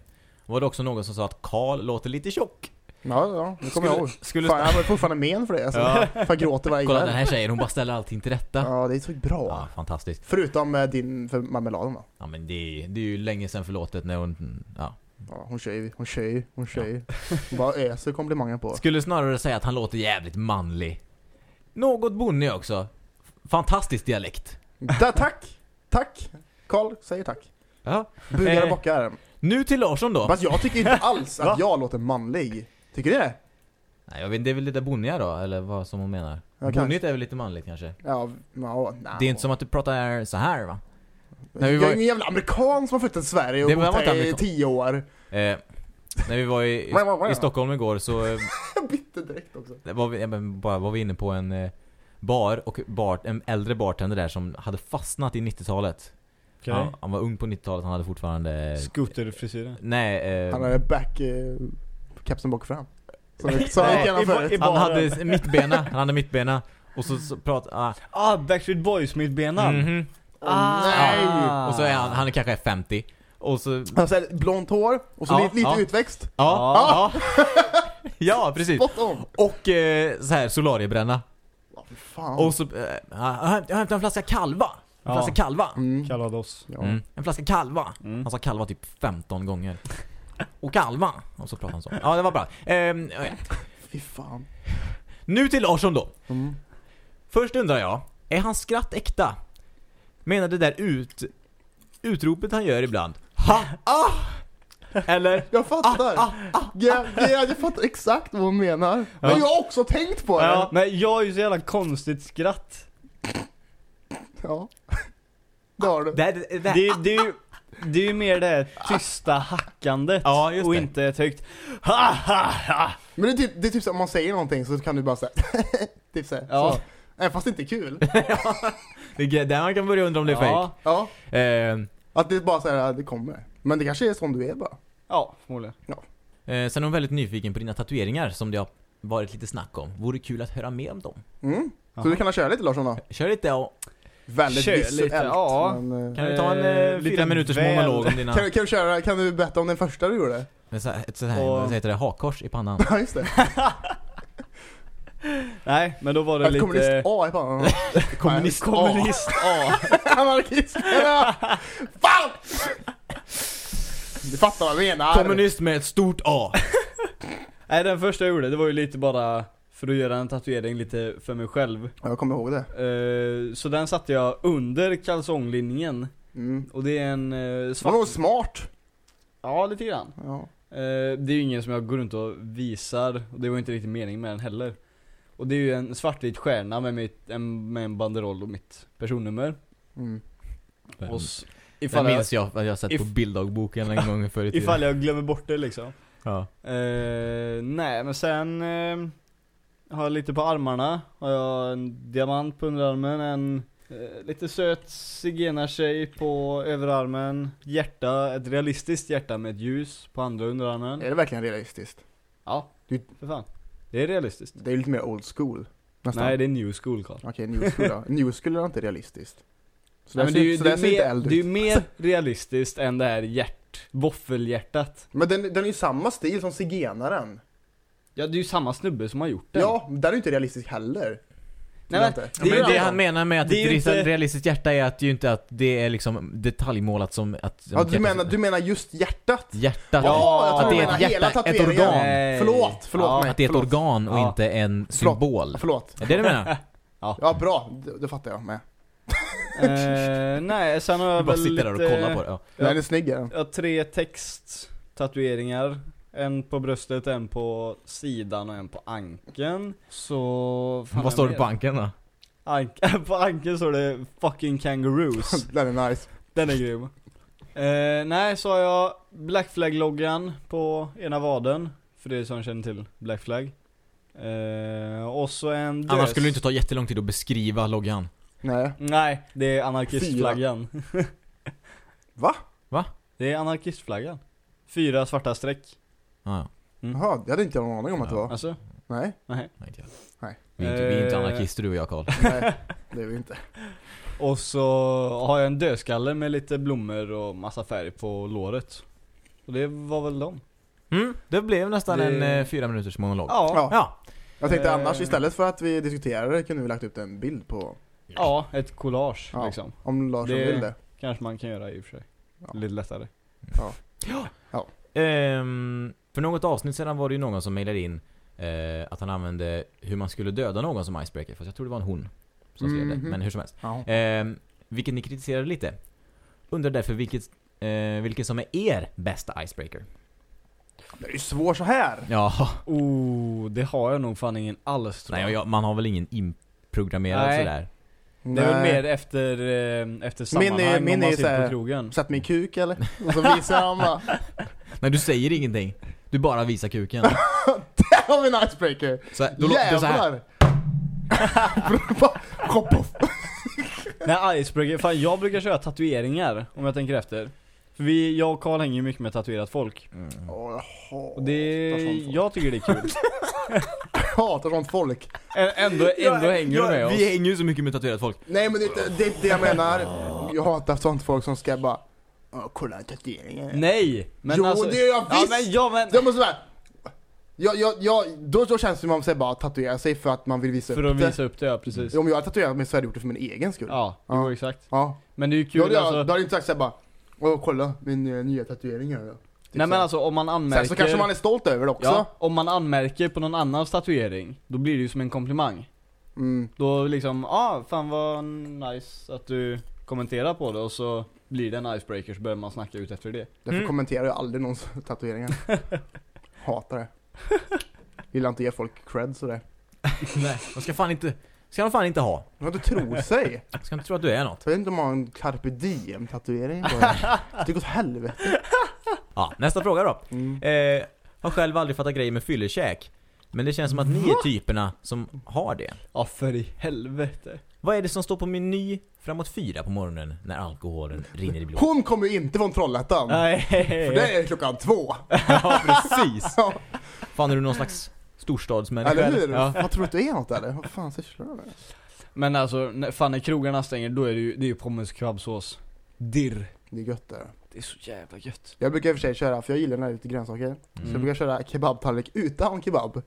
var det också någon som sa att Karl låter lite tjock. Ja, ja, det kommer jag ihåg. skulle Fan, jag har fortfarande men för det alltså. Ja. För jag gråter varje Kolla den här tjejen, hon bara ställer allting till rätta. Ja, Ja, det är så bra. fantastiskt. Förutom eh, din för marmeladen då. Ja men det, är- det är ju länge sedan förlåtet när hon, ja. Ja, hon kör ju, hon kör ju, hon kör ju. Hon bara öser komplimanger på. Skulle snarare säga att han låter jävligt manlig. Något bonnig också. Fantastisk dialekt. Där, tack! Tack! Karl säger tack. Ja. Bugar och Eh. bockar. Nu till Larsson då. Fast jag tycker inte alls att jag låter manlig. Tycker du det? Nej, jag vet inte, det är väl lite bonniga då, eller vad som hon menar. Ja. Bonnigt är väl lite manligt kanske. Ja, ja nej. Det är inte som att du pratar så här va? när vi Jag var- är ingen jävla amerikan som har flyttat till Sverige och Det bott här i tio år. Eh, när vi var i, i, i Stockholm igår så eh, Jag bytte direkt också. var vi, bara var vi inne på en eh, bar och bar, en äldre bartender där som hade fastnat i 90-talet. Okej. Han, han var ung på 90-talet, han hade fortfarande... Scooterfrisyren. Nej, eh, Han hade back, eh, kepsen bak fram. Nej, gick igenom i han hade mittbena, han hade mittbena. Och så, så prat, ah, Ah, Backstreet Boys mittbenan. mhm. Åh, nej! Ah. Och så är han, han är kanske 50. Och så, Han har så här blont hår och så Ja, lite, lite ja. utväxt. ja, ja. ja, precis. Och eh, så här solariebränna. Fan. Och så, eh, jag hämtar en flaska kalva. En Ja. flaska kalva. Mm. Calvados. Ja. Mm. En flaska kalva. Mm. Han sa kalva typ 15 gånger. Och kalva. Och så pratade han så. Ja, det var bra. Ehm. Fy fan. nu till Larsson då. Mm. Först undrar jag, är hans skratt äkta? Menar det där ut, utropet han gör ibland? Ha! Ah! Eller? Jag fattar. Ah, ah, Jag, jag, jag fattar exakt vad hon menar. Men jag har också tänkt på det. Ja, men jag har ju så jävla konstigt skratt. Ja. Det har du. Det, det, det, Det, det är ju det är ju mer det här tysta hackandet Ja, just och inte ett högt ha ha ha. Men det är typ, det är typ så om man säger någonting så kan du bara säga typ så. Ja. så. Fast det inte är kul. det är där man kan börja undra om det är Ja, Ja. fake. Att det är bara så här, det kommer. Men det kanske är sån du är bara. ja, förmodligen. eh, sen är hon väldigt nyfiken på dina tatueringar som det har varit lite snack om. Vore kul att höra mer om dem. Mm. Så du kan köra lite Larsson då? Kör lite och Väldigt Kör visuellt. lite, ja. Men, eh, kan du ta en Eh, eh, lite fyra minuters väl- monolog om dina... kan, kan du köra, kan du berätta om den första du gjorde? Ett sånt här, Och- vad heter det, hakkors i pannan. Ja just det. Nej, men då var det lite... kommunist A i pannan. Kommunist, kommunist A. Anarkisterna! Fan! Du fattar vad jag menar. Kommunist med ett stort A. Nej, den första jag gjorde, det var ju lite bara för att göra en tatuering lite för mig själv. Ja, jag kommer ihåg det. Eh, så den satte jag under kalsonglinjen. Mm. Och det är en eh, Det var svart... nog smart. Ja, lite grann. Ja. Eh, det är ju ingen som jag går runt och visar, och det var inte riktigt meningen med den heller. Och det är ju en svartvit stjärna med, mitt, en, med en banderoll och mitt personnummer. Mm. Och s- Det ifall, minns jag att jag har sett på if- bilddagboken en gång förr i tiden. ifall jag glömmer bort det liksom. Ja. Eh, nej men sen eh, har jag lite på armarna, har jag en diamant på underarmen, en eh, lite söt zigenartjej på överarmen, hjärta, ett realistiskt hjärta med ett ljus på andra underarmen. Är det verkligen realistiskt? Ja, Du- för fan. Det är realistiskt. Det är lite mer old school. Nästan. Nej det är new school Carl. Okej, new school då. New school är inte realistiskt. Så Nej, men det är ser- ju så det är inte mer, äldre det är ju ut. mer realistiskt än det här hjärt, våffelhjärtat. Men den, den är ju samma stil som zigenaren. Ja det är ju samma snubbe som har gjort den. Ja, den är ju inte realistisk heller. Nej, men, det men det han menar med att det är ett inte... realistiskt hjärta är att ju inte att det är liksom detaljmålat som att... Ja, du menar, du menar just hjärtat? Hjärtat? Ja, jag tror att det är ett hjärta, ett organ. Nej. Förlåt, förlåt Ja, mig. Att det är ett förlåt. organ och Ja. inte en symbol. Förlåt. Är det det du menar? Ja, bra. Det, det fattar jag med. Eh, nej, sen har Du jag bara väl sitter där och kollar på det. Ja. Är snygg är den. Jag har tre texttatueringar. En på bröstet, en på sidan och en på ankeln. Så... fan Vad står det på mer? ankeln då? Ank- på ankeln står det 'fucking kangaroos' Den är nice. Den är grym. Eh, nej, så har jag Black Flag-loggan på ena vaden. För det är som känner till Black Flag. Eh, och så en dös... Annars skulle det inte ta jättelång tid att beskriva loggan. Nej. Nej, det är anarkistflaggan. Va? Det är anarkistflaggan. Fyra svarta streck. Ja, ja. Jaha, det hade inte jag någon aning om att det var. Alltså, Nej, nej. Nej, inte jag. Nej. Vi är inte, vi är inte anarkister du och jag Karl. nej. Det är vi inte. Och så har jag en dödskalle med lite blommor och massa färg på låret. Och det var väl dem. Mm, det blev nästan Det- en eh, fyra minuters monolog. Ja, ja. Ja. Ja. Jag tänkte Eh. annars istället för att vi diskuterar det kunde vi lagt upp en bild på, ett collage Ja. liksom. om Larsson Det- vill det. Kanske man kan göra i och för sig. Ja. Lite lättare. Ehm, för något avsnitt sedan var det ju någon som mejlade in eh, att han använde hur man skulle döda någon som icebreaker. Fast jag tror det var en hon som skrev det. Mhm. Men hur som helst. Ja. Ehm, vilket ni kritiserade lite. Undrar därför vilket, eh, vilken som är er bästa icebreaker. Det är ju svårt så här. Ja, Oh, det har jag nog fan ingen alls tror nej, jag. man har väl ingen inprogrammerad Nej. sådär. Det är väl mer efter, eh, efter Min är- sammanhang min om man är sitter på krogen. Sätt mig i kuk eller? Och så visar han bara, Nej, du säger ingenting. Du bara visar kuken. där har vi en icebreaker! Så, då låter det så här. Off! Nej, icebreaker. Fan, jag brukar köra tatueringar om jag tänker efter. För vi, jag och Karl hänger ju mycket med tatuerat folk. Åh, jag Och det, jag tycker det är kul. Jag hatar sånt folk. Ä- ändå, ändå hänger du med oss. Vi hänger ju så mycket med tatuerat folk. Nej men det, är inte- det är inte det jag menar. Jag hatar sånt folk som ska bara Åh, kolla tatueringen. Nej! Men jo alltså, det är jag ja, visst! men, ja, men, Det måste vara jag, jag, jag, då, då känns det som att man säger bara tatuera sig för att man vill visa för upp att det. visa upp det, ja precis. Om jag hade tatuerat mig så hade jag gjort det för min egen skull. Ja, Ja. går exakt. Ja. Men det är ju Då kul jag, alltså. då hade jag inte sagt såhär bara Åh kolla min eh, nya tatuering här då. Typ Nej men alltså om man anmärker... Sen så kanske man är stolt över det också. Ja, om man anmärker på någon annans tatuering, då blir det ju som en komplimang. Mm. Då liksom, ja ah, fan vad nice att du kommenterar på det och så blir det en icebreaker så börjar man snacka ut efter det. Därför Mm. kommenterar jag aldrig någons tatueringar. Hatar det. Gillar inte ge folk cred sådär. Nej, man ska fan inte... Ska man fan inte ha. Vad du tror sig? Ska inte tro att du är något. Jag vet inte om man har en carpe diem tatuering på. Det går åt helvete. Ja, nästa fråga då. Mm. Eh, har själv aldrig fattat grejer med fyllekäk. Men det känns som att ni är typerna som har det. Ja för i helvete. Vad är det som står på meny framåt fyra på morgonen när alkoholen rinner i blodet? Hon kommer ju inte från Trollhättan. Nej. För det är klockan två. Ja, precis. Ja, Fan, är du någon slags storstadsmänniska? eller hur? Ja. Vad tror du att du är något eller? Vad fan sysslar du med? Men alltså, när, fan när krogarna stänger då är det ju, det är ju pommes kebabsås. Dirr. Det är gött det. Det är så jävla gött. Jag brukar i och för sig köra, för jag gillar när det är lite grönsaker. Så jag Mm. brukar köra kebabtallrik utan kebab.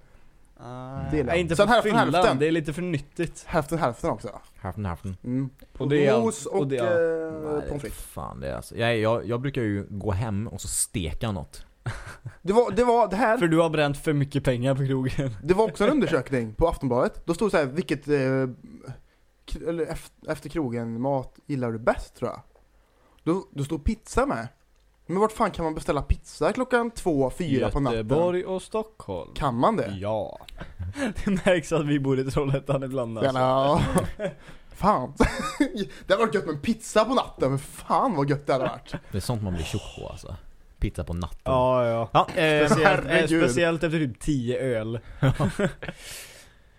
Ah, nej, inte Sen hälften, fyllan, hälften. det är lite för nyttigt. Hälften hälften också. Hälften hälften. Mm. Och det är Mos och, och det är eh, är pommes frites. Fan, det är alltså. Jag, jag, jag brukar ju gå hem och så steka något. Det var, det var, det här, För du har bränt för mycket pengar på krogen. det var också en undersökning på Aftonbladet. Då stod det så här, vilket, eh, efter, efter krogen mat gillar du bäst tror jag. Då, då stod pizza med. Men vart fan kan man beställa pizza klockan två, fyra på natten? Göteborg och Stockholm. Kan man det? Ja. Det märks att vi bor i Trollhättan ibland alltså. Ja, Fan. det hade varit gött med en pizza på natten, men fan vad gött det hade varit. Det är sånt man blir tjock på alltså. Pizza på natten. Ja, ja. Ja, eh, Speciellt, eh, speciellt efter typ 10 öl.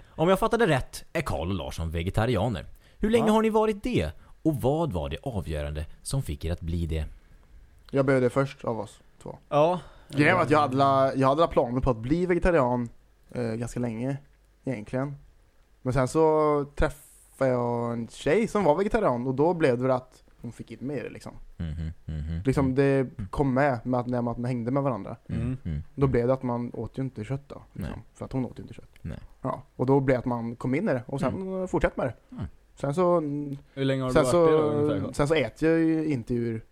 om jag fattade rätt är Karl och Larsson vegetarianer. Hur länge Ja. har ni varit det? Och vad var det avgörande som fick er att bli det? Jag blev det först av oss två. Ja. Grejen var att jag hade, jag hade la planer på att bli vegetarian eh, ganska länge, egentligen. Men sen så träffade jag en tjej som var vegetarian och då blev det att hon fick in det liksom. Mhm, mhm. Liksom det kom med, med att när man hängde med varandra. Mm, mm. Då blev det att man åt ju inte kött då. Liksom, för att hon åt ju inte kött. Nej. Ja, och då blev det att man kom in i det och sen fortsatte med det. Mm. Sen så, Hur länge har du varit så, det då ungefär? sen så äter jag ju inte djur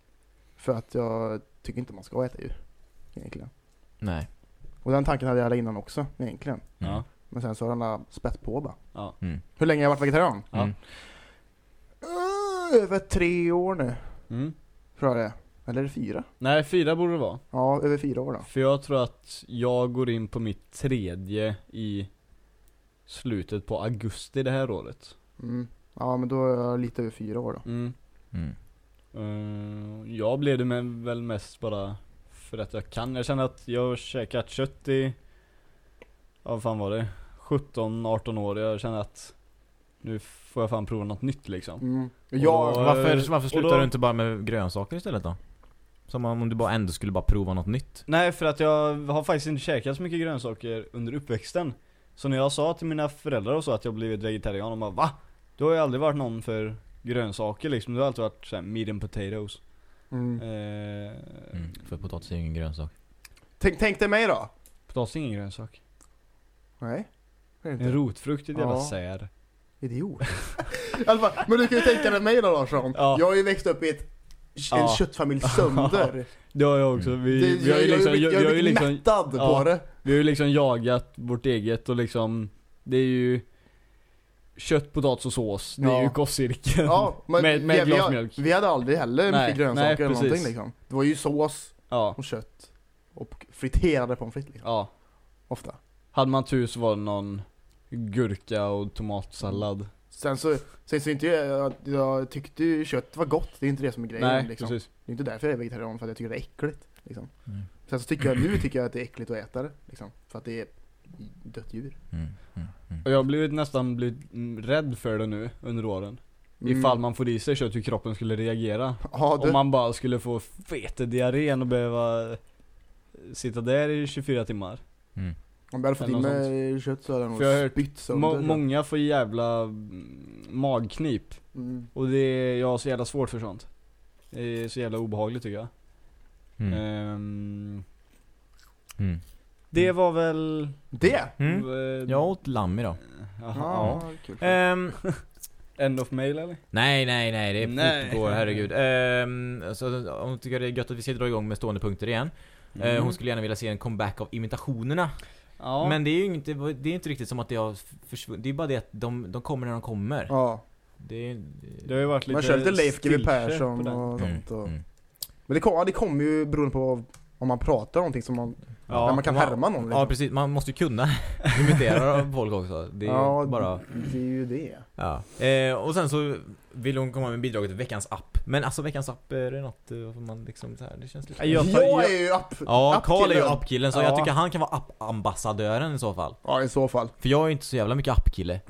för att jag tycker inte man ska äta djur. Egentligen. Nej. Och den tanken hade jag innan också, egentligen. Ja. Men sen så har den där spett på bara. Ja. Mm. Hur länge har jag varit vegetarian? Ja. Mm. Uh, över tre år nu, Mm. tror jag det är. Eller är det fyra? Nej, fyra borde det vara. Ja, över fyra år då. För jag tror att jag går in på mitt tredje i slutet på augusti det här året. Mm. Ja, men då är jag lite över fyra år då. Mm. Eh, jag blev det med, väl mest bara för att jag kan. Jag känner att jag har käkat kött i, ja vad fan var det? 17-18 år. Jag känner att nu får jag fan prova något nytt liksom. Mm. Ja, då- Varför, varför slutar då- du inte bara med grönsaker istället då? Som om du bara ändå skulle bara prova något nytt. Nej för att jag har faktiskt inte käkat så mycket grönsaker under uppväxten. Så när jag sa till mina föräldrar och så att jag blivit vegetarian, de bara va? Du har ju aldrig varit någon för grönsaker liksom. Du har alltid varit såhär meat and potatoes. mm. Eh, Mm. För potatis är ju ingen grönsak. tänk, tänk dig mig då. Potatis är ingen grönsak. Nej. Det är det En inte. rotfrukt är ett jävla Ja. sär. Idiot. I alla fall, men du kan ju tänka dig mig då Larsson. Ja. Jag har ju växt upp i ett, en Ja. köttfamilj sönder. Det har jag också. Vi, Det, vi har ju jag, liksom, jag, jag, är ju blivit liksom, mättad Ja. på det. vi har ju liksom jagat vårt eget och liksom Det är ju Kött, potatis och sås. Det är Ja. ju kostcirkeln. Ja, men med med vi, glas vi, mjölk. vi hade aldrig heller Nej, mycket grönsaker nej, eller någonting liksom. Det var ju sås Ja. och kött. Och friterade pommes frites liksom. Ja. Ofta. Hade man tur så var det någon gurka och tomatsallad. Sen så, sen så inte jag, jag tyckte ju kött var gott, det är inte det som är grejen Nej, liksom. precis. Det är inte därför jag är vegetarian, för att jag tycker det är äckligt. Liksom. Mm. Sen så tycker jag, nu tycker jag att det är äckligt att äta det. Liksom. För att det är dött djur. Mm. Mm. Mm. Och jag har blivit nästan blivit rädd för det nu under åren. Mm. Ifall man får i sig kött hur kroppen skulle reagera. Ja, du, Om man bara skulle få fetediarrén och behöva sitta där i 24 timmar. Mm. om jag hade fått något mig kött så hade jag För jag har nog hört spytt sönder. Må- många får jävla mm, magknip. mm. Och det är, jag har så jävla svårt för sånt. Det är så jävla obehagligt tycker jag. Mm. Ehm, Mm. Det var väl... Det? Mm. eh, Jag åt lamm idag. Jaha, Ja, kul. Ehm, End of mail eller? nej, nej, nej, det Nej. fortgår, herregud. Ehm, så hon tycker det är gött att vi ska dra igång med stående punkter igen. Eh, hon skulle gärna vilja se en comeback av imitationerna. Mm. Ja. Men det är ju inte, det är inte riktigt som att det har försvunnit. Det är bara det att de, de kommer när de kommer. Ja, Det är... det har ju varit lite man kör lite Leif GW Persson och Mm, sånt. Och... mm. Men det kommer det kommer ju beroende på om man pratar någonting som man, Ja, man kan man- härma någon. Ja Liksom. precis, man måste ju kunna imitera folk också. Det är Ja, bara... det är ju det. Ja. Eh, och sen så vill hon komma med bidraget till veckans app. Men alltså veckans app, är det något eh, man liksom så här, det känns lite... Jag tar- jag- är ju app Ja, Karl är ju appkillen. så Ja. jag tycker han kan vara appambassadören i så fall. Ja, i så fall. För jag är inte så jävla mycket appkille.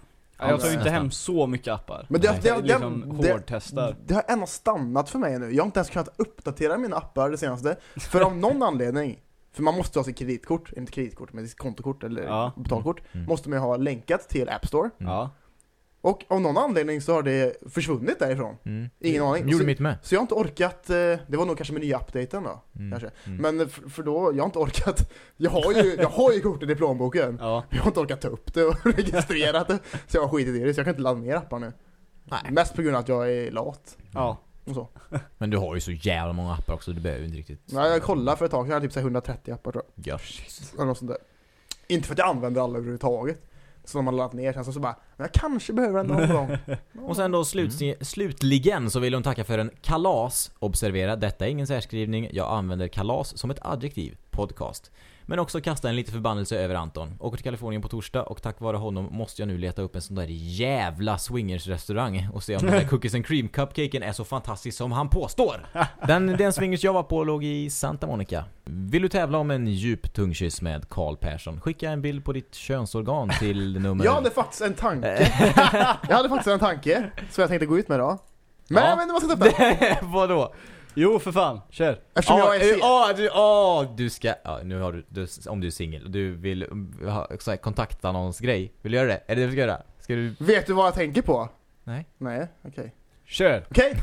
Ja, jag tar ju inte Nästan. hem så mycket appar. Men det, Nej. det, det, liksom det, hårdtestar. det har ändå stannat för mig nu. Jag har inte ens kunnat uppdatera mina appar det senaste. För av någon anledning, för man måste ha sitt kreditkort, inte kreditkort, men sitt kontokort eller Ja. betalkort, Mm. måste man ju ha länkat till App Store. Mm. Ja. Och av någon anledning så har det försvunnit därifrån. Mm. Ingen aning. Gjorde Så- mitt med. Så jag har inte orkat, eh, det var nog kanske med nya updaten då. Mm. Kanske. Mm. Men för, för då, jag har inte orkat, jag har ju, jag har ju kortet i plånboken. Ja. Jag har inte orkat ta upp det och registrerat det. Så jag har skitit i det, så jag kan inte ladda ner appar nu. Nej. Mest på grund av att jag är lat. Ja. Och så. Men du har ju så jävla många appar också, du behöver ju inte riktigt... Nej, jag kollade för ett tag sedan, jag hade typ så här 130 appar tror jag. Görs. Eller något sånt där. Inte för att jag använder alla överhuvudtaget. Så de har laddat ner, sen så, så bara, men jag kanske behöver en någon gång. Och sen då slut, Mm. slutligen så vill hon tacka för en kalas. Observera, detta är ingen särskrivning. Jag använder kalas som ett adjektiv. Podcast. Men också kasta en lite förbannelse över Anton. Åker till Kalifornien på torsdag och tack vare honom måste jag nu leta upp en sån där jävla swingers-restaurang och se om den där cookies and cream cupcaken är så fantastisk som han påstår. Den, den swingers jag var på låg i Santa Monica. Vill du tävla om en djup tungkyss med Karl Persson? Skicka en bild på ditt könsorgan till nummer... Jag hade faktiskt en tanke. jag hade faktiskt en tanke, som jag tänkte gå ut med idag. Men Ja. jag vet inte vad jag ska ta upp den. Vadå? Jo för fan, kör. Eftersom jag är sen. Ja, du, ja, du ska, ja, nu har du, du om du är singel och du vill um, ha så här, kontaktannonsgrej. Vill du göra det? Är det det du ska göra? Ska du? Vet du vad jag tänker på? Nej. Nej, okej. Kör. Okej.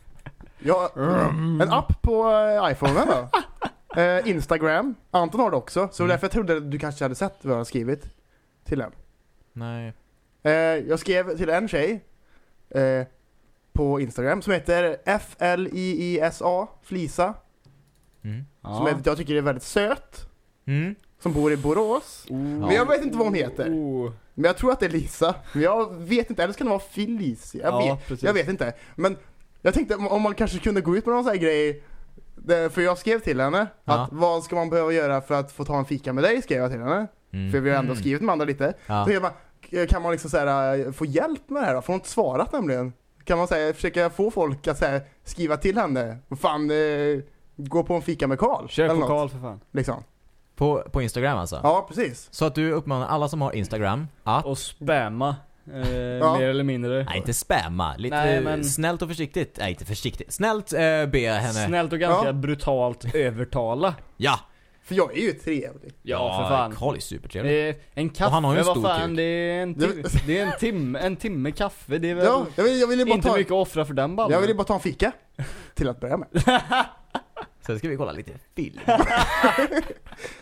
Jag, en app på eh, iPhonen då. Eh, Instagram. Anton har det också, så Mm. därför jag trodde att du kanske hade sett vad jag har skrivit till en. Nej. Eh, jag skrev till en tjej eh, på Instagram som heter F-L-I-I-S-A, Flisa. Mm. Som är, jag tycker är väldigt söt. Mm. Som bor i Borås. Oh. Men jag vet inte vad hon heter. Oh. Men jag tror att det är Lisa. Men jag vet inte, eller ska det vara Felicia? Jag, Ja, vet, jag vet inte. Men jag tänkte om man kanske kunde gå ut med någon sån här grej. För jag skrev till henne Ja. att vad ska man behöva göra för att få ta en fika med dig? Skrev jag till henne. Mm. För vi har ändå Mm. skrivit med andra lite. Ja. Tänkte jag bara, kan man liksom så här, få hjälp med det här då? För hon har inte svarat nämligen. Kan man säga, försöka få folk att så här, skriva till henne? Fan, eh, gå på en fika med Karl? Kör eller på något, Karl för fan. Liksom. På, på Instagram alltså? Ja, precis. Så att du uppmanar alla som har Instagram att, Och spamma. Eh, Ja. Mer eller mindre. nej inte spamma, lite Nej, men- snällt och försiktigt, nej inte försiktigt, snällt eh, be henne, Snällt och ganska Ja. brutalt övertala. ja! För jag är ju trevlig. Ja, för fan. Karl är supertrevlig. Eh, en Och kaffe, han har ju en vad stor fan, kuk. det är en, tim- det är en timme, en timme kaffe, det är väl Ja, jag vill, jag ville bara inte ta, mycket att offra för den ballen. jag ville bara ta en fika. Till att börja med. Sen ska vi kolla lite film.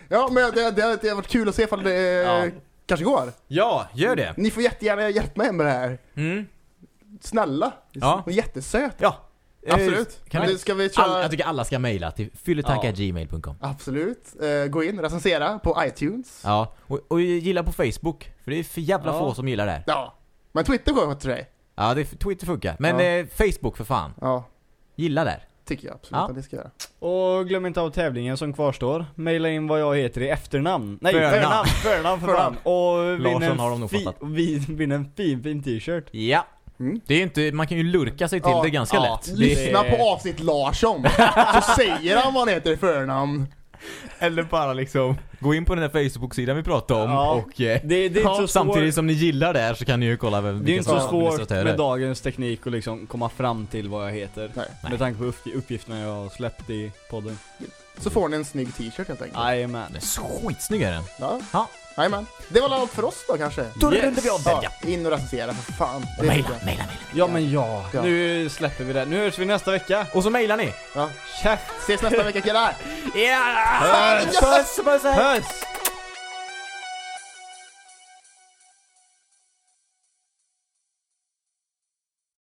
Ja, men det, det, det har varit kul att se ifall det eh, Ja. kanske går. Ja, gör det! Ni får jättegärna hjälpa mig med det här. Mm. Snälla. Ja. Hon är jättesöt. Ja. Eh, Absolut. Kan vi, ska vi köra? all, jag tycker alla ska mejla till fylletacka.gmail.com Absolut. Eh, gå in, recensera på iTunes. Ja, och, och gilla på Facebook, för det är för jävla Ja. få som gillar det. Ja. Men Twitter sköter sig. Ja, det, Twitter funkar. Men Ja. eh, Facebook för fan. Ja, Gilla där. tycker jag absolut Ja. att det ska göra. Och glöm inte av tävlingen som kvarstår. Maila in vad jag heter i efternamn. Nej, Förnamn. förnamn, förnamn för fan. Och vinn Larsson en, fi- fattat. vi- vinn en fin, fin t-shirt. Ja. Mm. Det är inte, man kan ju lurka sig till Ja, det ganska ja. lätt. Det, Lyssna är- på avsnitt Larsson, så säger han vad han heter i förnamn. eller bara liksom, gå in på den här Facebook-sidan vi pratade om Ja. och eh, Det, det är Ja, samtidigt som ni gillar där så kan ni ju kolla vem Det är inte så svårt med dagens teknik att liksom komma fram till vad jag heter. Nej. Nej. Med tanke på uppg- uppgifterna jag har släppt i podden. Så får ni en snygg t-shirt helt enkelt. Jajamän. Skitsnygg är den. Ja. Ja. Jajamän. Det var allt för oss då kanske? Då Yes. rundar vi av den Ja, in och recensera för fan. Och mejla, mejla, mejla. Ja men ja, Ja. nu släpper vi det. Nu hörs vi nästa vecka. Och så mejlar ni. Ja. Käft! Ses nästa vecka killar! Ja! Puss, puss, hej. Hörs!